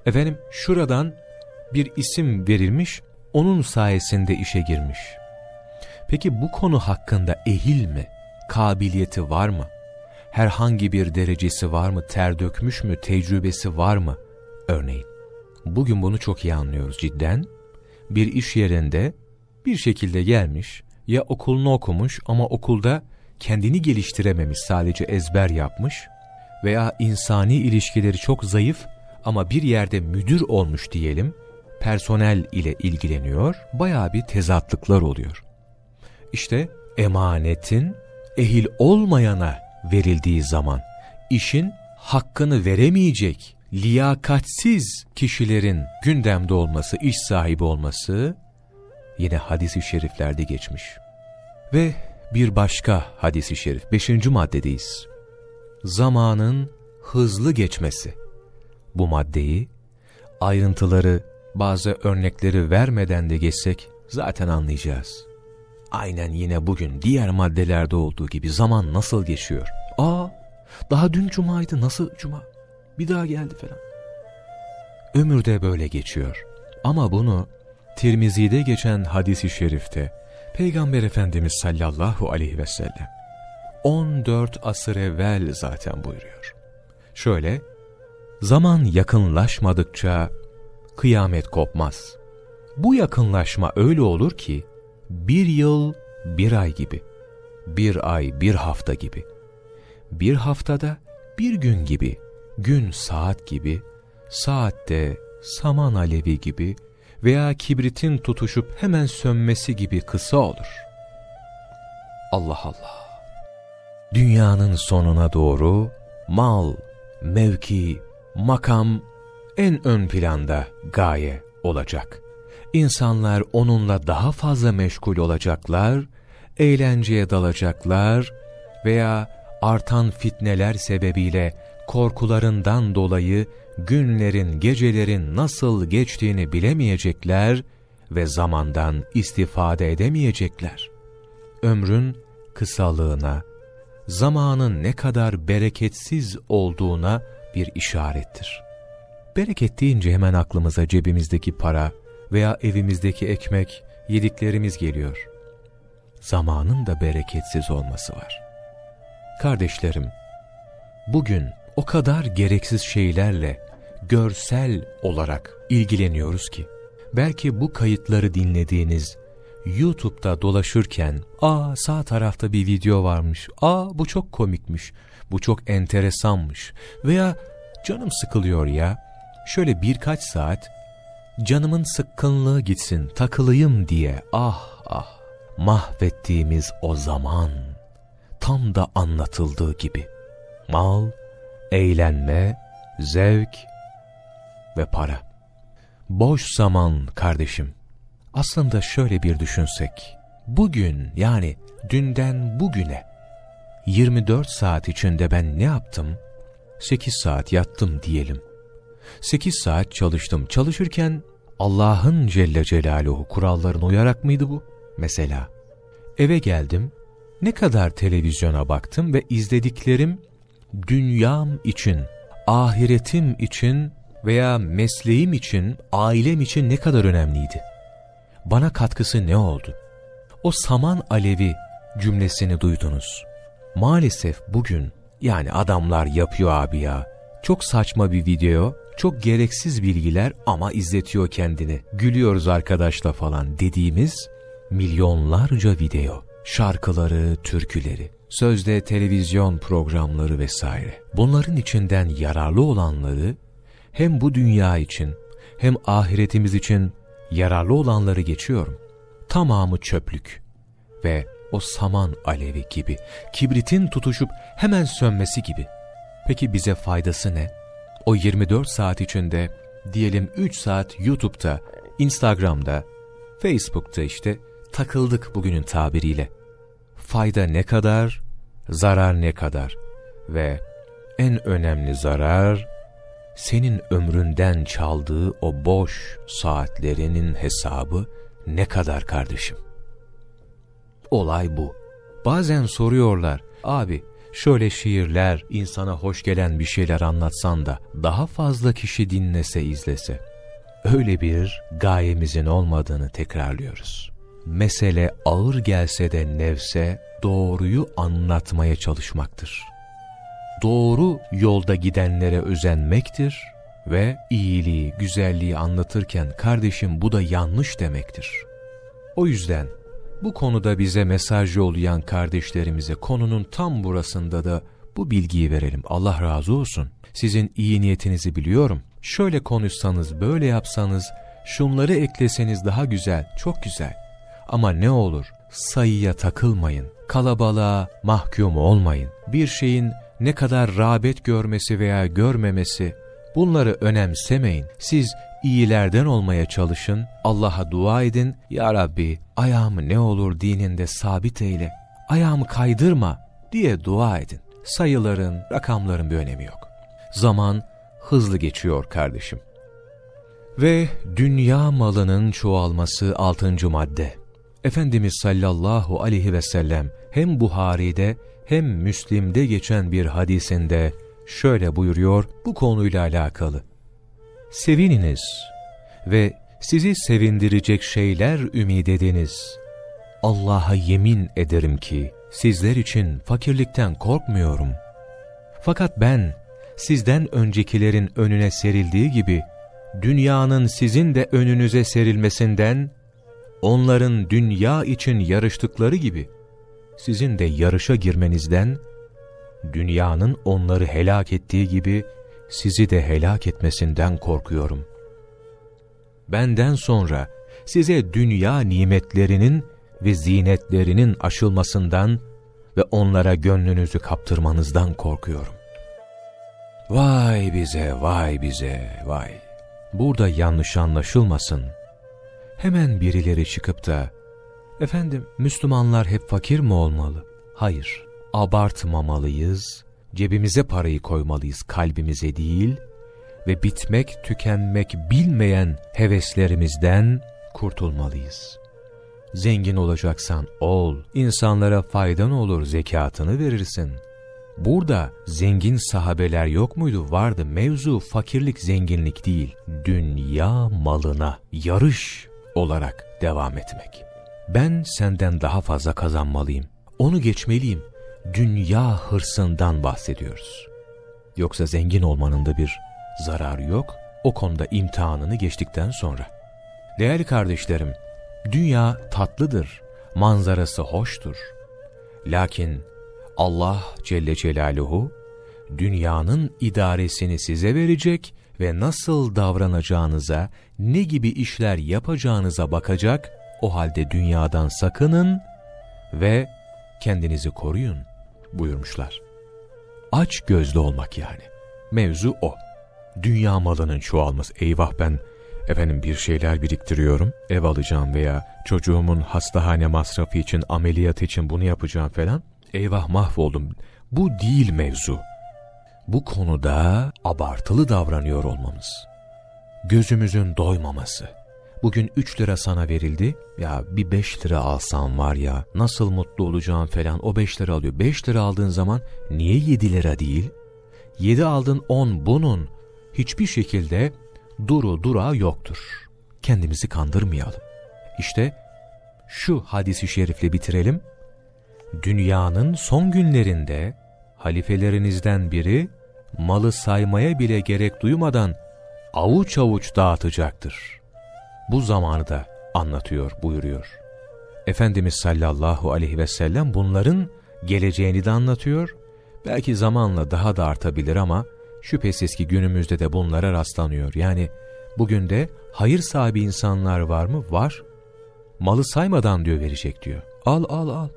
Efendim şuradan bir isim verilmiş, onun sayesinde işe girmiş. Peki bu konu hakkında ehil mi? Kabiliyeti var mı? Herhangi bir derecesi var mı? Ter dökmüş mü? Tecrübesi var mı? Örneğin. Bugün bunu çok iyi anlıyoruz cidden. Bir iş yerinde bir şekilde gelmiş, ya okulunu okumuş ama okulda kendini geliştirememiş, sadece ezber yapmış veya insani ilişkileri çok zayıf ama bir yerde müdür olmuş diyelim, personel ile ilgileniyor, baya bir tezatlıklar oluyor. İşte emanetin ehil olmayana verildiği zaman, işin hakkını veremeyecek, liyakatsiz kişilerin gündemde olması, iş sahibi olması yine hadisi şeriflerde geçmiş. Ve bir başka hadisi şerif, beşinci maddedeyiz. Zamanın hızlı geçmesi. Bu maddeyi, ayrıntıları, bazı örnekleri vermeden de geçsek zaten anlayacağız. Aynen yine bugün diğer maddelerde olduğu gibi zaman nasıl geçiyor? Aa, daha dün cumaydı nasıl cuma? Bir daha geldi falan. Ömür de böyle geçiyor. Ama bunu Tirmizi'de geçen hadisi şerifte Peygamber Efendimiz sallallahu aleyhi ve sellem 14 asır evvel zaten buyuruyor. Şöyle, zaman yakınlaşmadıkça kıyamet kopmaz. Bu yakınlaşma öyle olur ki, bir yıl bir ay gibi, bir ay bir hafta gibi, bir haftada bir gün gibi, gün saat gibi, saatte saman alevi gibi veya kibritin tutuşup hemen sönmesi gibi kısa olur. Allah Allah! Dünyanın sonuna doğru mal, mevki, makam en ön planda gaye olacak. İnsanlar onunla daha fazla meşgul olacaklar, eğlenceye dalacaklar veya artan fitneler sebebiyle korkularından dolayı günlerin, gecelerin nasıl geçtiğini bilemeyecekler ve zamandan istifade edemeyecekler. Ömrün kısalığına, zamanın ne kadar bereketsiz olduğuna bir işarettir. Bereket deyince hemen aklımıza cebimizdeki para veya evimizdeki ekmek, yediklerimiz geliyor. Zamanın da bereketsiz olması var. Kardeşlerim, bugün o kadar gereksiz şeylerle görsel olarak ilgileniyoruz ki, belki bu kayıtları dinlediğiniz YouTube'da dolaşırken, ''Aa sağ tarafta bir video varmış, aa bu çok komikmiş, bu çok enteresanmış veya canım sıkılıyor ya, şöyle birkaç saat canımın sıkkınlığı gitsin, takılayım diye ah ah mahvettiğimiz o zaman tam da anlatıldığı gibi mal, eğlenme, zevk ve para. Boş zaman kardeşim. Aslında şöyle bir düşünsek, bugün yani dünden bugüne 24 saat içinde ben ne yaptım? 8 saat yattım diyelim. 8 saat çalıştım. Çalışırken Allah'ın Celle Celaluhu kurallarına uyarak mıydı bu? Mesela eve geldim, ne kadar televizyona baktım ve izlediklerim dünyam için, ahiretim için veya mesleğim için, ailem için ne kadar önemliydi? Bana katkısı ne oldu? O saman alevi cümlesini duydunuz. Maalesef bugün yani adamlar yapıyor abi ya. Çok saçma bir video, çok gereksiz bilgiler ama izletiyor kendini. Gülüyoruz arkadaşla falan dediğimiz milyonlarca video. Şarkıları, türküleri, sözde televizyon programları vesaire. Bunların içinden yararlı olanları hem bu dünya için hem ahiretimiz için yararlı olanları geçiyorum. Tamamı çöplük ve o saman alevi gibi, kibritin tutuşup hemen sönmesi gibi. Peki bize faydası ne? O 24 saat içinde diyelim 3 saat YouTube'da, Instagram'da, Facebook'ta işte takıldık bugünün tabiriyle. Fayda ne kadar, zarar ne kadar ve en önemli zarar senin ömründen çaldığı o boş saatlerinin hesabı ne kadar kardeşim? Olay bu. Bazen soruyorlar, abi şöyle şiirler, insana hoş gelen bir şeyler anlatsan da daha fazla kişi dinlese izlese. Öyle bir gayemizin olmadığını tekrarlıyoruz. Mesele ağır gelse de nefse doğruyu anlatmaya çalışmaktır. Doğru yolda gidenlere özenmektir ve iyiliği, güzelliği anlatırken kardeşim bu da yanlış demektir. O yüzden bu konuda bize mesaj yollayan kardeşlerimize konunun tam burasında da bu bilgiyi verelim. Allah razı olsun. Sizin iyi niyetinizi biliyorum. Şöyle konuşsanız, böyle yapsanız, şunları ekleseniz daha güzel, çok güzel. Ama ne olur sayıya takılmayın, kalabalığa mahkum olmayın. Bir şeyin ne kadar rağbet görmesi veya görmemesi bunları önemsemeyin. Siz iyilerden olmaya çalışın, Allah'a dua edin. Ya Rabbi ayağımı ne olur dininde sabit eyle, ayağımı kaydırma diye dua edin. Sayıların, rakamların bir önemi yok. Zaman hızlı geçiyor kardeşim. Ve dünya malının çoğalması altıncı madde. Efendimiz sallallahu aleyhi ve sellem hem Buhari'de hem Müslim'de geçen bir hadisinde şöyle buyuruyor bu konuyla alakalı. Sevininiz ve sizi sevindirecek şeyler ümid ediniz. Allah'a yemin ederim ki sizler için fakirlikten korkmuyorum. Fakat ben sizden öncekilerin önüne serildiği gibi dünyanın sizin de önünüze serilmesinden, onların dünya için yarıştıkları gibi sizin de yarışa girmenizden, dünyanın onları helak ettiği gibi sizi de helak etmesinden korkuyorum. Benden sonra size dünya nimetlerinin ve zinetlerinin aşılmasından ve onlara gönlünüzü kaptırmanızdan korkuyorum. Vay bize, vay bize, vay. Burada yanlış anlaşılmasın. Hemen birileri çıkıp da, efendim Müslümanlar hep fakir mi olmalı? Hayır, abartmamalıyız, cebimize parayı koymalıyız kalbimize değil ve bitmek tükenmek bilmeyen heveslerimizden kurtulmalıyız. Zengin olacaksan ol, insanlara faydan olur zekatını verirsin. Burada zengin sahabeler yok muydu? Vardı. Mevzu fakirlik, zenginlik değil. Dünya malına yarış olarak devam etmek. Ben senden daha fazla kazanmalıyım. Onu geçmeliyim dünya hırsından bahsediyoruz. Yoksa zengin olmanın da bir zararı yok, o konuda imtihanını geçtikten sonra. Değerli kardeşlerim, dünya tatlıdır, manzarası hoştur. Lakin Allah Celle Celaluhu, dünyanın idaresini size verecek ve nasıl davranacağınıza, ne gibi işler yapacağınıza bakacak, o halde dünyadan sakının ve kendinizi koruyun buyurmuşlar. Aç gözlü olmak yani. Mevzu o. Dünya malının çoğalması. Eyvah ben efendim bir şeyler biriktiriyorum, ev alacağım veya çocuğumun hastahane masrafı için, ameliyat için bunu yapacağım falan. Eyvah mahvoldum. Bu değil mevzu. Bu konuda abartılı davranıyor olmamız. Gözümüzün doymaması Bugün 3 lira sana verildi. Ya bir 5 lira alsam var ya nasıl mutlu olacağım falan o 5 lira alıyor. 5 lira aldığın zaman niye 7 lira değil? 7 aldın 10 bunun hiçbir şekilde duru durağı yoktur. Kendimizi kandırmayalım. İşte şu hadisi şerifle bitirelim. Dünyanın son günlerinde halifelerinizden biri malı saymaya bile gerek duymadan avuç avuç dağıtacaktır bu zamanı da anlatıyor, buyuruyor. Efendimiz sallallahu aleyhi ve sellem bunların geleceğini de anlatıyor. Belki zamanla daha da artabilir ama şüphesiz ki günümüzde de bunlara rastlanıyor. Yani bugün de hayır sahibi insanlar var mı? Var. Malı saymadan diyor verecek diyor. Al al al.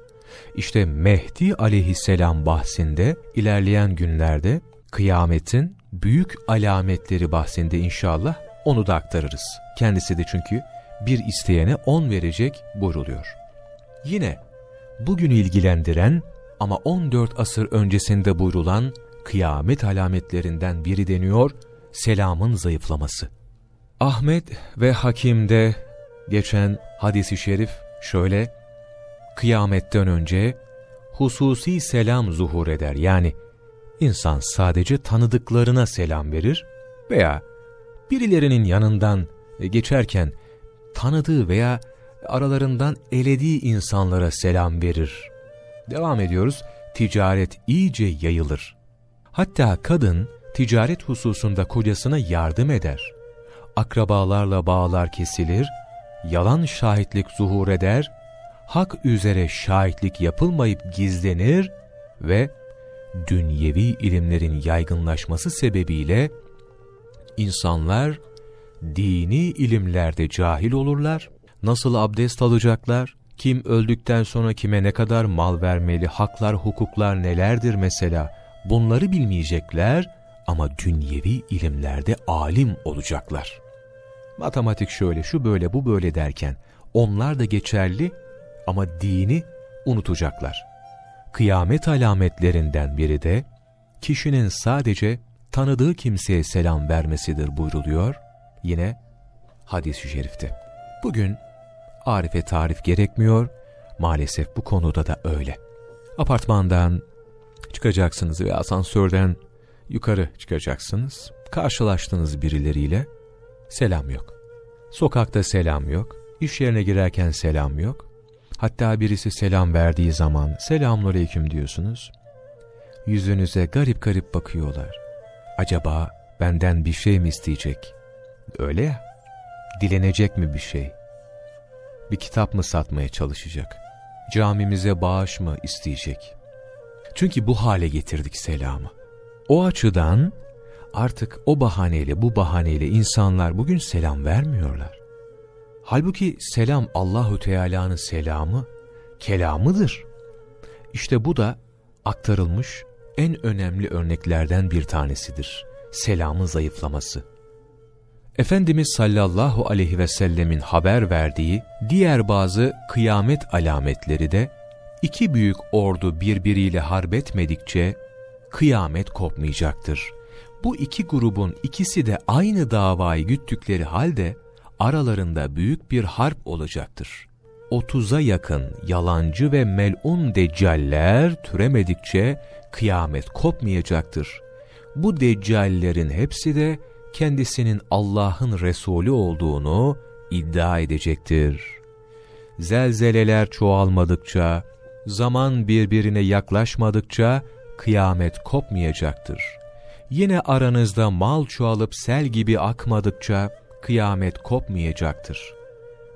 İşte Mehdi aleyhisselam bahsinde ilerleyen günlerde kıyametin büyük alametleri bahsinde inşallah onu da aktarırız. Kendisi de çünkü bir isteyene on verecek buyruluyor. Yine bugün ilgilendiren ama 14 asır öncesinde buyrulan kıyamet alametlerinden biri deniyor, selamın zayıflaması. Ahmet ve Hakim'de geçen hadisi şerif şöyle, kıyametten önce hususi selam zuhur eder. Yani insan sadece tanıdıklarına selam verir veya birilerinin yanından geçerken tanıdığı veya aralarından elediği insanlara selam verir. Devam ediyoruz. Ticaret iyice yayılır. Hatta kadın ticaret hususunda kocasına yardım eder. Akrabalarla bağlar kesilir, yalan şahitlik zuhur eder, hak üzere şahitlik yapılmayıp gizlenir ve dünyevi ilimlerin yaygınlaşması sebebiyle insanlar dini ilimlerde cahil olurlar, nasıl abdest alacaklar, kim öldükten sonra kime ne kadar mal vermeli, haklar, hukuklar nelerdir mesela, bunları bilmeyecekler ama dünyevi ilimlerde alim olacaklar. Matematik şöyle, şu böyle, bu böyle derken onlar da geçerli ama dini unutacaklar. Kıyamet alametlerinden biri de kişinin sadece tanıdığı kimseye selam vermesidir buyruluyor. Yine hadis-i şerifte. Bugün arife tarif gerekmiyor. Maalesef bu konuda da öyle. Apartmandan çıkacaksınız ve asansörden yukarı çıkacaksınız. Karşılaştığınız birileriyle selam yok. Sokakta selam yok. İş yerine girerken selam yok. Hatta birisi selam verdiği zaman selamünaleyküm diyorsunuz. Yüzünüze garip garip bakıyorlar. Acaba benden bir şey mi isteyecek? Öyle ya. Dilenecek mi bir şey? Bir kitap mı satmaya çalışacak? Camimize bağış mı isteyecek? Çünkü bu hale getirdik selamı. O açıdan artık o bahaneyle bu bahaneyle insanlar bugün selam vermiyorlar. Halbuki selam Allahu Teala'nın selamı, kelamıdır. İşte bu da aktarılmış en önemli örneklerden bir tanesidir. Selamın zayıflaması. Efendimiz sallallahu aleyhi ve sellemin haber verdiği diğer bazı kıyamet alametleri de iki büyük ordu birbiriyle harbetmedikçe kıyamet kopmayacaktır. Bu iki grubun ikisi de aynı davayı güttükleri halde aralarında büyük bir harp olacaktır. 30'a yakın yalancı ve melun deccaller türemedikçe kıyamet kopmayacaktır. Bu deccallerin hepsi de kendisinin Allah'ın Resulü olduğunu iddia edecektir. Zelzeleler çoğalmadıkça, zaman birbirine yaklaşmadıkça kıyamet kopmayacaktır. Yine aranızda mal çoğalıp sel gibi akmadıkça kıyamet kopmayacaktır.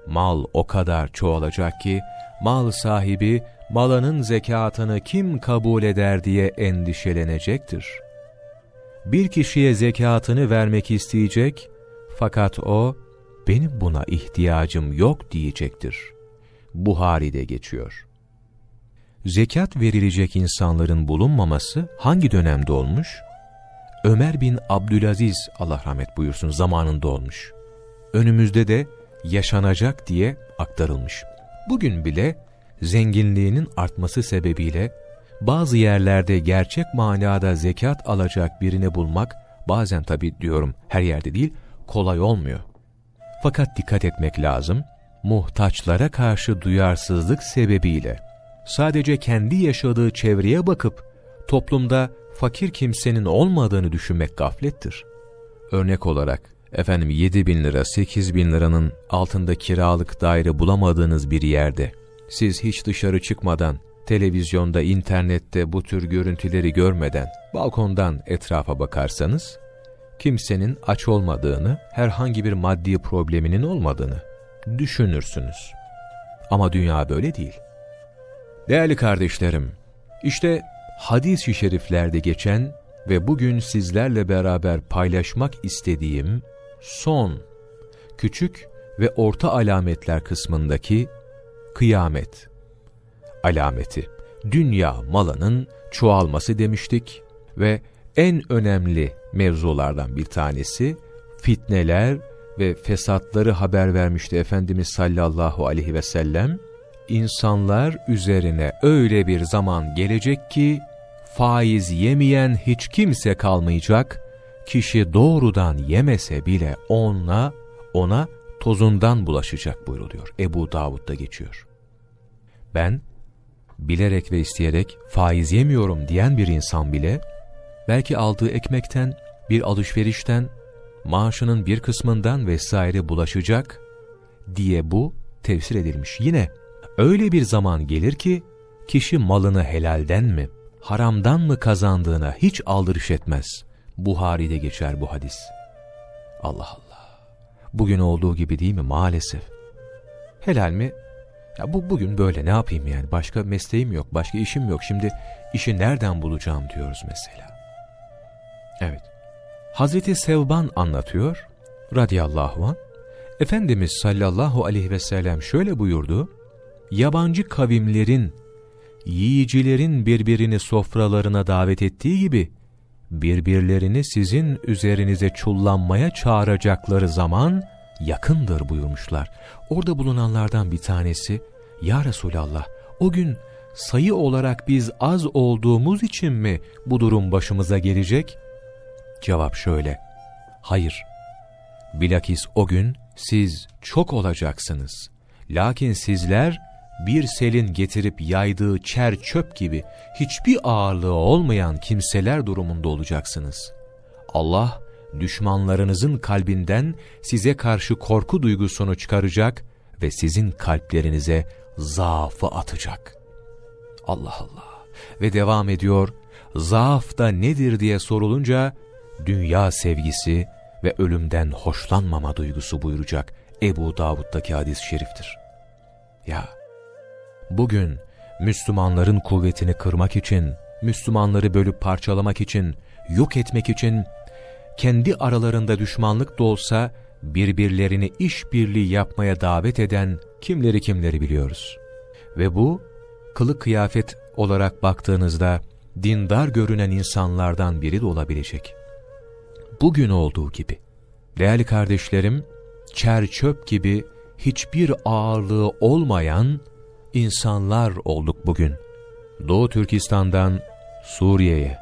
Mal o kadar çoğalacak ki, mal sahibi malının zekatını kim kabul eder diye endişelenecektir.'' bir kişiye zekatını vermek isteyecek fakat o benim buna ihtiyacım yok diyecektir. Buhari'de geçiyor. Zekat verilecek insanların bulunmaması hangi dönemde olmuş? Ömer bin Abdülaziz Allah rahmet buyursun zamanında olmuş. Önümüzde de yaşanacak diye aktarılmış. Bugün bile zenginliğinin artması sebebiyle bazı yerlerde gerçek manada zekat alacak birini bulmak, bazen tabi diyorum her yerde değil, kolay olmuyor. Fakat dikkat etmek lazım, muhtaçlara karşı duyarsızlık sebebiyle, sadece kendi yaşadığı çevreye bakıp, toplumda fakir kimsenin olmadığını düşünmek gaflettir. Örnek olarak, efendim 7 bin lira, 8 bin liranın altında kiralık daire bulamadığınız bir yerde, siz hiç dışarı çıkmadan, televizyonda, internette bu tür görüntüleri görmeden balkondan etrafa bakarsanız, kimsenin aç olmadığını, herhangi bir maddi probleminin olmadığını düşünürsünüz. Ama dünya böyle değil. Değerli kardeşlerim, işte hadis-i şeriflerde geçen ve bugün sizlerle beraber paylaşmak istediğim son, küçük ve orta alametler kısmındaki kıyamet alameti dünya malının çoğalması demiştik ve en önemli mevzulardan bir tanesi fitneler ve fesatları haber vermişti Efendimiz sallallahu aleyhi ve sellem. İnsanlar üzerine öyle bir zaman gelecek ki faiz yemeyen hiç kimse kalmayacak. Kişi doğrudan yemese bile ona ona tozundan bulaşacak buyruluyor. Ebu Davud'da geçiyor. Ben bilerek ve isteyerek faiz yemiyorum diyen bir insan bile belki aldığı ekmekten, bir alışverişten, maaşının bir kısmından vesaire bulaşacak diye bu tefsir edilmiş. Yine öyle bir zaman gelir ki kişi malını helalden mi, haramdan mı kazandığına hiç aldırış etmez. Buhari'de geçer bu hadis. Allah Allah. Bugün olduğu gibi değil mi maalesef? Helal mi? Ya bu bugün böyle ne yapayım yani başka mesleğim yok, başka işim yok. Şimdi işi nereden bulacağım diyoruz mesela. Evet. Hazreti Sevban anlatıyor radıyallahu an. Efendimiz sallallahu aleyhi ve sellem şöyle buyurdu. Yabancı kavimlerin, yiyicilerin birbirini sofralarına davet ettiği gibi, birbirlerini sizin üzerinize çullanmaya çağıracakları zaman yakındır buyurmuşlar. Orada bulunanlardan bir tanesi, Ya Resulallah, o gün sayı olarak biz az olduğumuz için mi bu durum başımıza gelecek? Cevap şöyle, hayır. Bilakis o gün siz çok olacaksınız. Lakin sizler bir selin getirip yaydığı çer çöp gibi hiçbir ağırlığı olmayan kimseler durumunda olacaksınız. Allah düşmanlarınızın kalbinden size karşı korku duygusunu çıkaracak ve sizin kalplerinize zaafı atacak. Allah Allah. Ve devam ediyor, zaaf da nedir diye sorulunca, dünya sevgisi ve ölümden hoşlanmama duygusu buyuracak Ebu Davud'daki hadis-i şeriftir. Ya, bugün Müslümanların kuvvetini kırmak için, Müslümanları bölüp parçalamak için, yok etmek için, kendi aralarında düşmanlık da olsa birbirlerini işbirliği yapmaya davet eden kimleri kimleri biliyoruz. Ve bu, kılık kıyafet olarak baktığınızda dindar görünen insanlardan biri de olabilecek. Bugün olduğu gibi. Değerli kardeşlerim, çer çöp gibi hiçbir ağırlığı olmayan insanlar olduk bugün. Doğu Türkistan'dan Suriye'ye,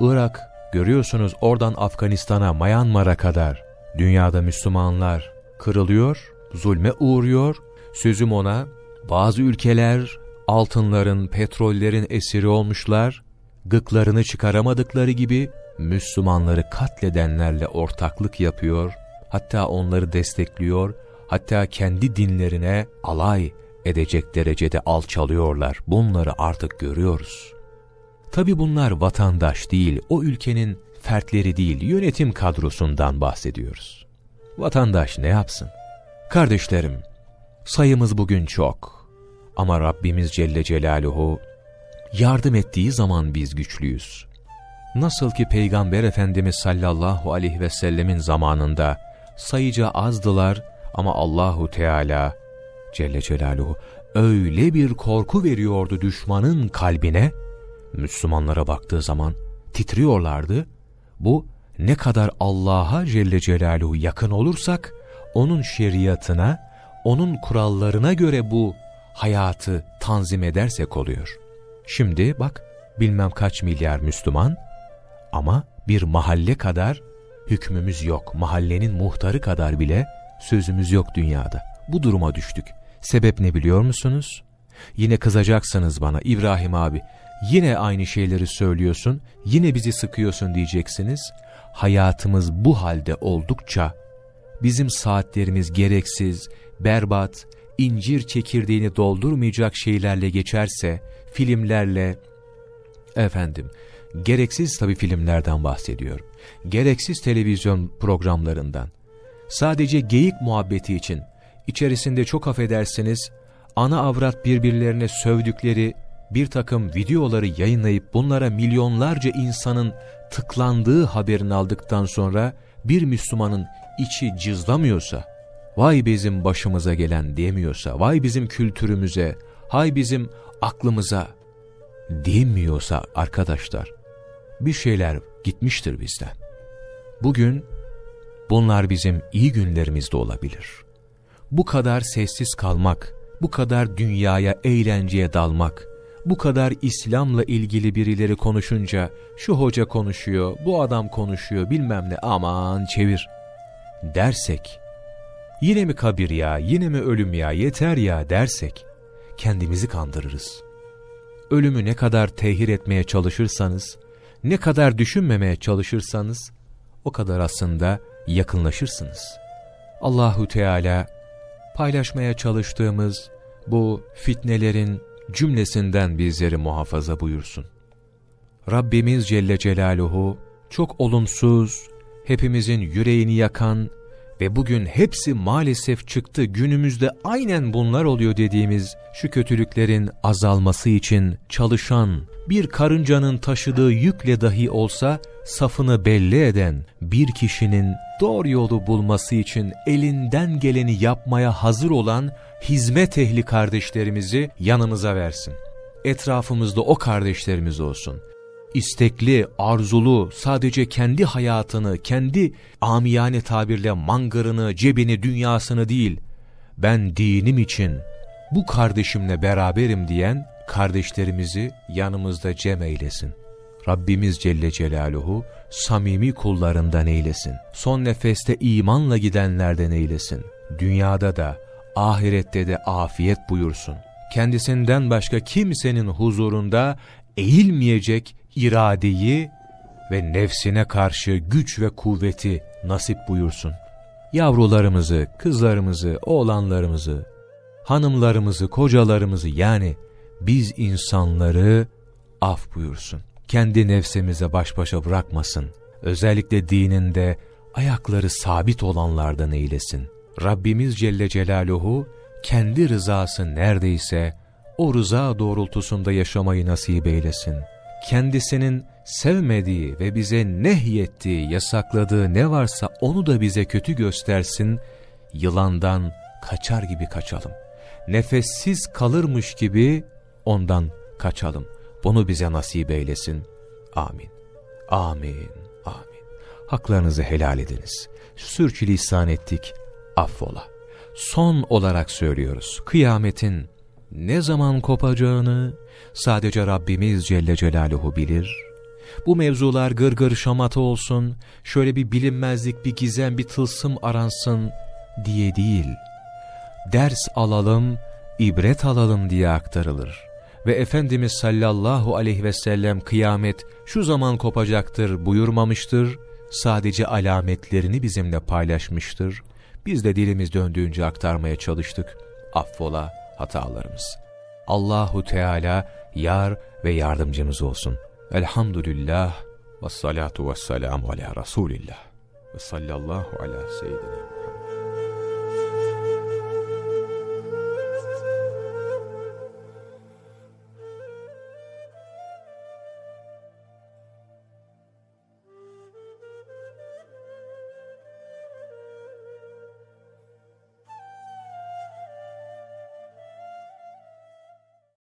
Irak görüyorsunuz oradan Afganistan'a, Myanmar'a kadar. Dünyada Müslümanlar kırılıyor, zulme uğruyor. Sözüm ona bazı ülkeler altınların, petrollerin esiri olmuşlar, gıklarını çıkaramadıkları gibi Müslümanları katledenlerle ortaklık yapıyor, hatta onları destekliyor, hatta kendi dinlerine alay edecek derecede alçalıyorlar. Bunları artık görüyoruz. Tabi bunlar vatandaş değil, o ülkenin fertleri değil, yönetim kadrosundan bahsediyoruz. Vatandaş ne yapsın? Kardeşlerim, sayımız bugün çok. Ama Rabbimiz Celle Celaluhu yardım ettiği zaman biz güçlüyüz. Nasıl ki Peygamber Efendimiz sallallahu aleyhi ve sellemin zamanında sayıca azdılar ama Allahu Teala Celle Celaluhu öyle bir korku veriyordu düşmanın kalbine, Müslümanlara baktığı zaman titriyorlardı. Bu ne kadar Allah'a Celle Celaluhu yakın olursak, onun şeriatına, onun kurallarına göre bu hayatı tanzim edersek oluyor. Şimdi bak bilmem kaç milyar Müslüman ama bir mahalle kadar hükmümüz yok. Mahallenin muhtarı kadar bile sözümüz yok dünyada. Bu duruma düştük. Sebep ne biliyor musunuz? Yine kızacaksınız bana İbrahim abi. Yine aynı şeyleri söylüyorsun, yine bizi sıkıyorsun diyeceksiniz. Hayatımız bu halde oldukça bizim saatlerimiz gereksiz, berbat, incir çekirdeğini doldurmayacak şeylerle geçerse, filmlerle, efendim, gereksiz tabi filmlerden bahsediyorum, gereksiz televizyon programlarından, sadece geyik muhabbeti için, içerisinde çok affedersiniz, ana avrat birbirlerine sövdükleri bir takım videoları yayınlayıp bunlara milyonlarca insanın tıklandığı haberini aldıktan sonra bir Müslümanın içi cızlamıyorsa, vay bizim başımıza gelen diyemiyorsa, vay bizim kültürümüze, hay bizim aklımıza değmiyorsa arkadaşlar, bir şeyler gitmiştir bizden. Bugün bunlar bizim iyi günlerimizde olabilir. Bu kadar sessiz kalmak, bu kadar dünyaya, eğlenceye dalmak, bu kadar İslam'la ilgili birileri konuşunca, şu hoca konuşuyor, bu adam konuşuyor bilmem ne aman çevir dersek, yine mi kabir ya, yine mi ölüm ya, yeter ya dersek, kendimizi kandırırız. Ölümü ne kadar tehir etmeye çalışırsanız, ne kadar düşünmemeye çalışırsanız, o kadar aslında yakınlaşırsınız. Allahu Teala paylaşmaya çalıştığımız bu fitnelerin cümlesinden bizleri muhafaza buyursun. Rabbimiz Celle Celaluhu çok olumsuz, hepimizin yüreğini yakan ve bugün hepsi maalesef çıktı günümüzde aynen bunlar oluyor dediğimiz şu kötülüklerin azalması için çalışan bir karıncanın taşıdığı yükle dahi olsa safını belli eden bir kişinin doğru yolu bulması için elinden geleni yapmaya hazır olan hizmet ehli kardeşlerimizi yanımıza versin. Etrafımızda o kardeşlerimiz olsun istekli, arzulu, sadece kendi hayatını, kendi amiyane tabirle mangırını, cebini, dünyasını değil, ben dinim için bu kardeşimle beraberim diyen kardeşlerimizi yanımızda cem eylesin. Rabbimiz Celle Celaluhu samimi kullarından eylesin. Son nefeste imanla gidenlerden eylesin. Dünyada da ahirette de afiyet buyursun. Kendisinden başka kimsenin huzurunda eğilmeyecek iradeyi ve nefsine karşı güç ve kuvveti nasip buyursun. Yavrularımızı, kızlarımızı, oğlanlarımızı, hanımlarımızı, kocalarımızı yani biz insanları af buyursun. Kendi nefsimize baş başa bırakmasın. Özellikle dininde ayakları sabit olanlardan eylesin. Rabbimiz Celle Celaluhu kendi rızası neredeyse o rıza doğrultusunda yaşamayı nasip eylesin. Kendisinin sevmediği ve bize nehyettiği, yasakladığı ne varsa onu da bize kötü göstersin, yılandan kaçar gibi kaçalım. Nefessiz kalırmış gibi ondan kaçalım. Bunu bize nasip eylesin. Amin. Amin. Amin. Haklarınızı helal ediniz. Sürçülisan ettik. Affola. Son olarak söylüyoruz. Kıyametin ne zaman kopacağını sadece Rabbimiz Celle Celaluhu bilir. Bu mevzular gırgır şamata olsun, şöyle bir bilinmezlik, bir gizem, bir tılsım aransın diye değil. Ders alalım, ibret alalım diye aktarılır. Ve Efendimiz sallallahu aleyhi ve sellem kıyamet şu zaman kopacaktır buyurmamıştır, sadece alametlerini bizimle paylaşmıştır. Biz de dilimiz döndüğünce aktarmaya çalıştık. Affola hatalarımız. Allahu Teala yar ve yardımcımız olsun. Elhamdülillah ve salatu ve selamu ala Resulillah ve sallallahu ala seyyidina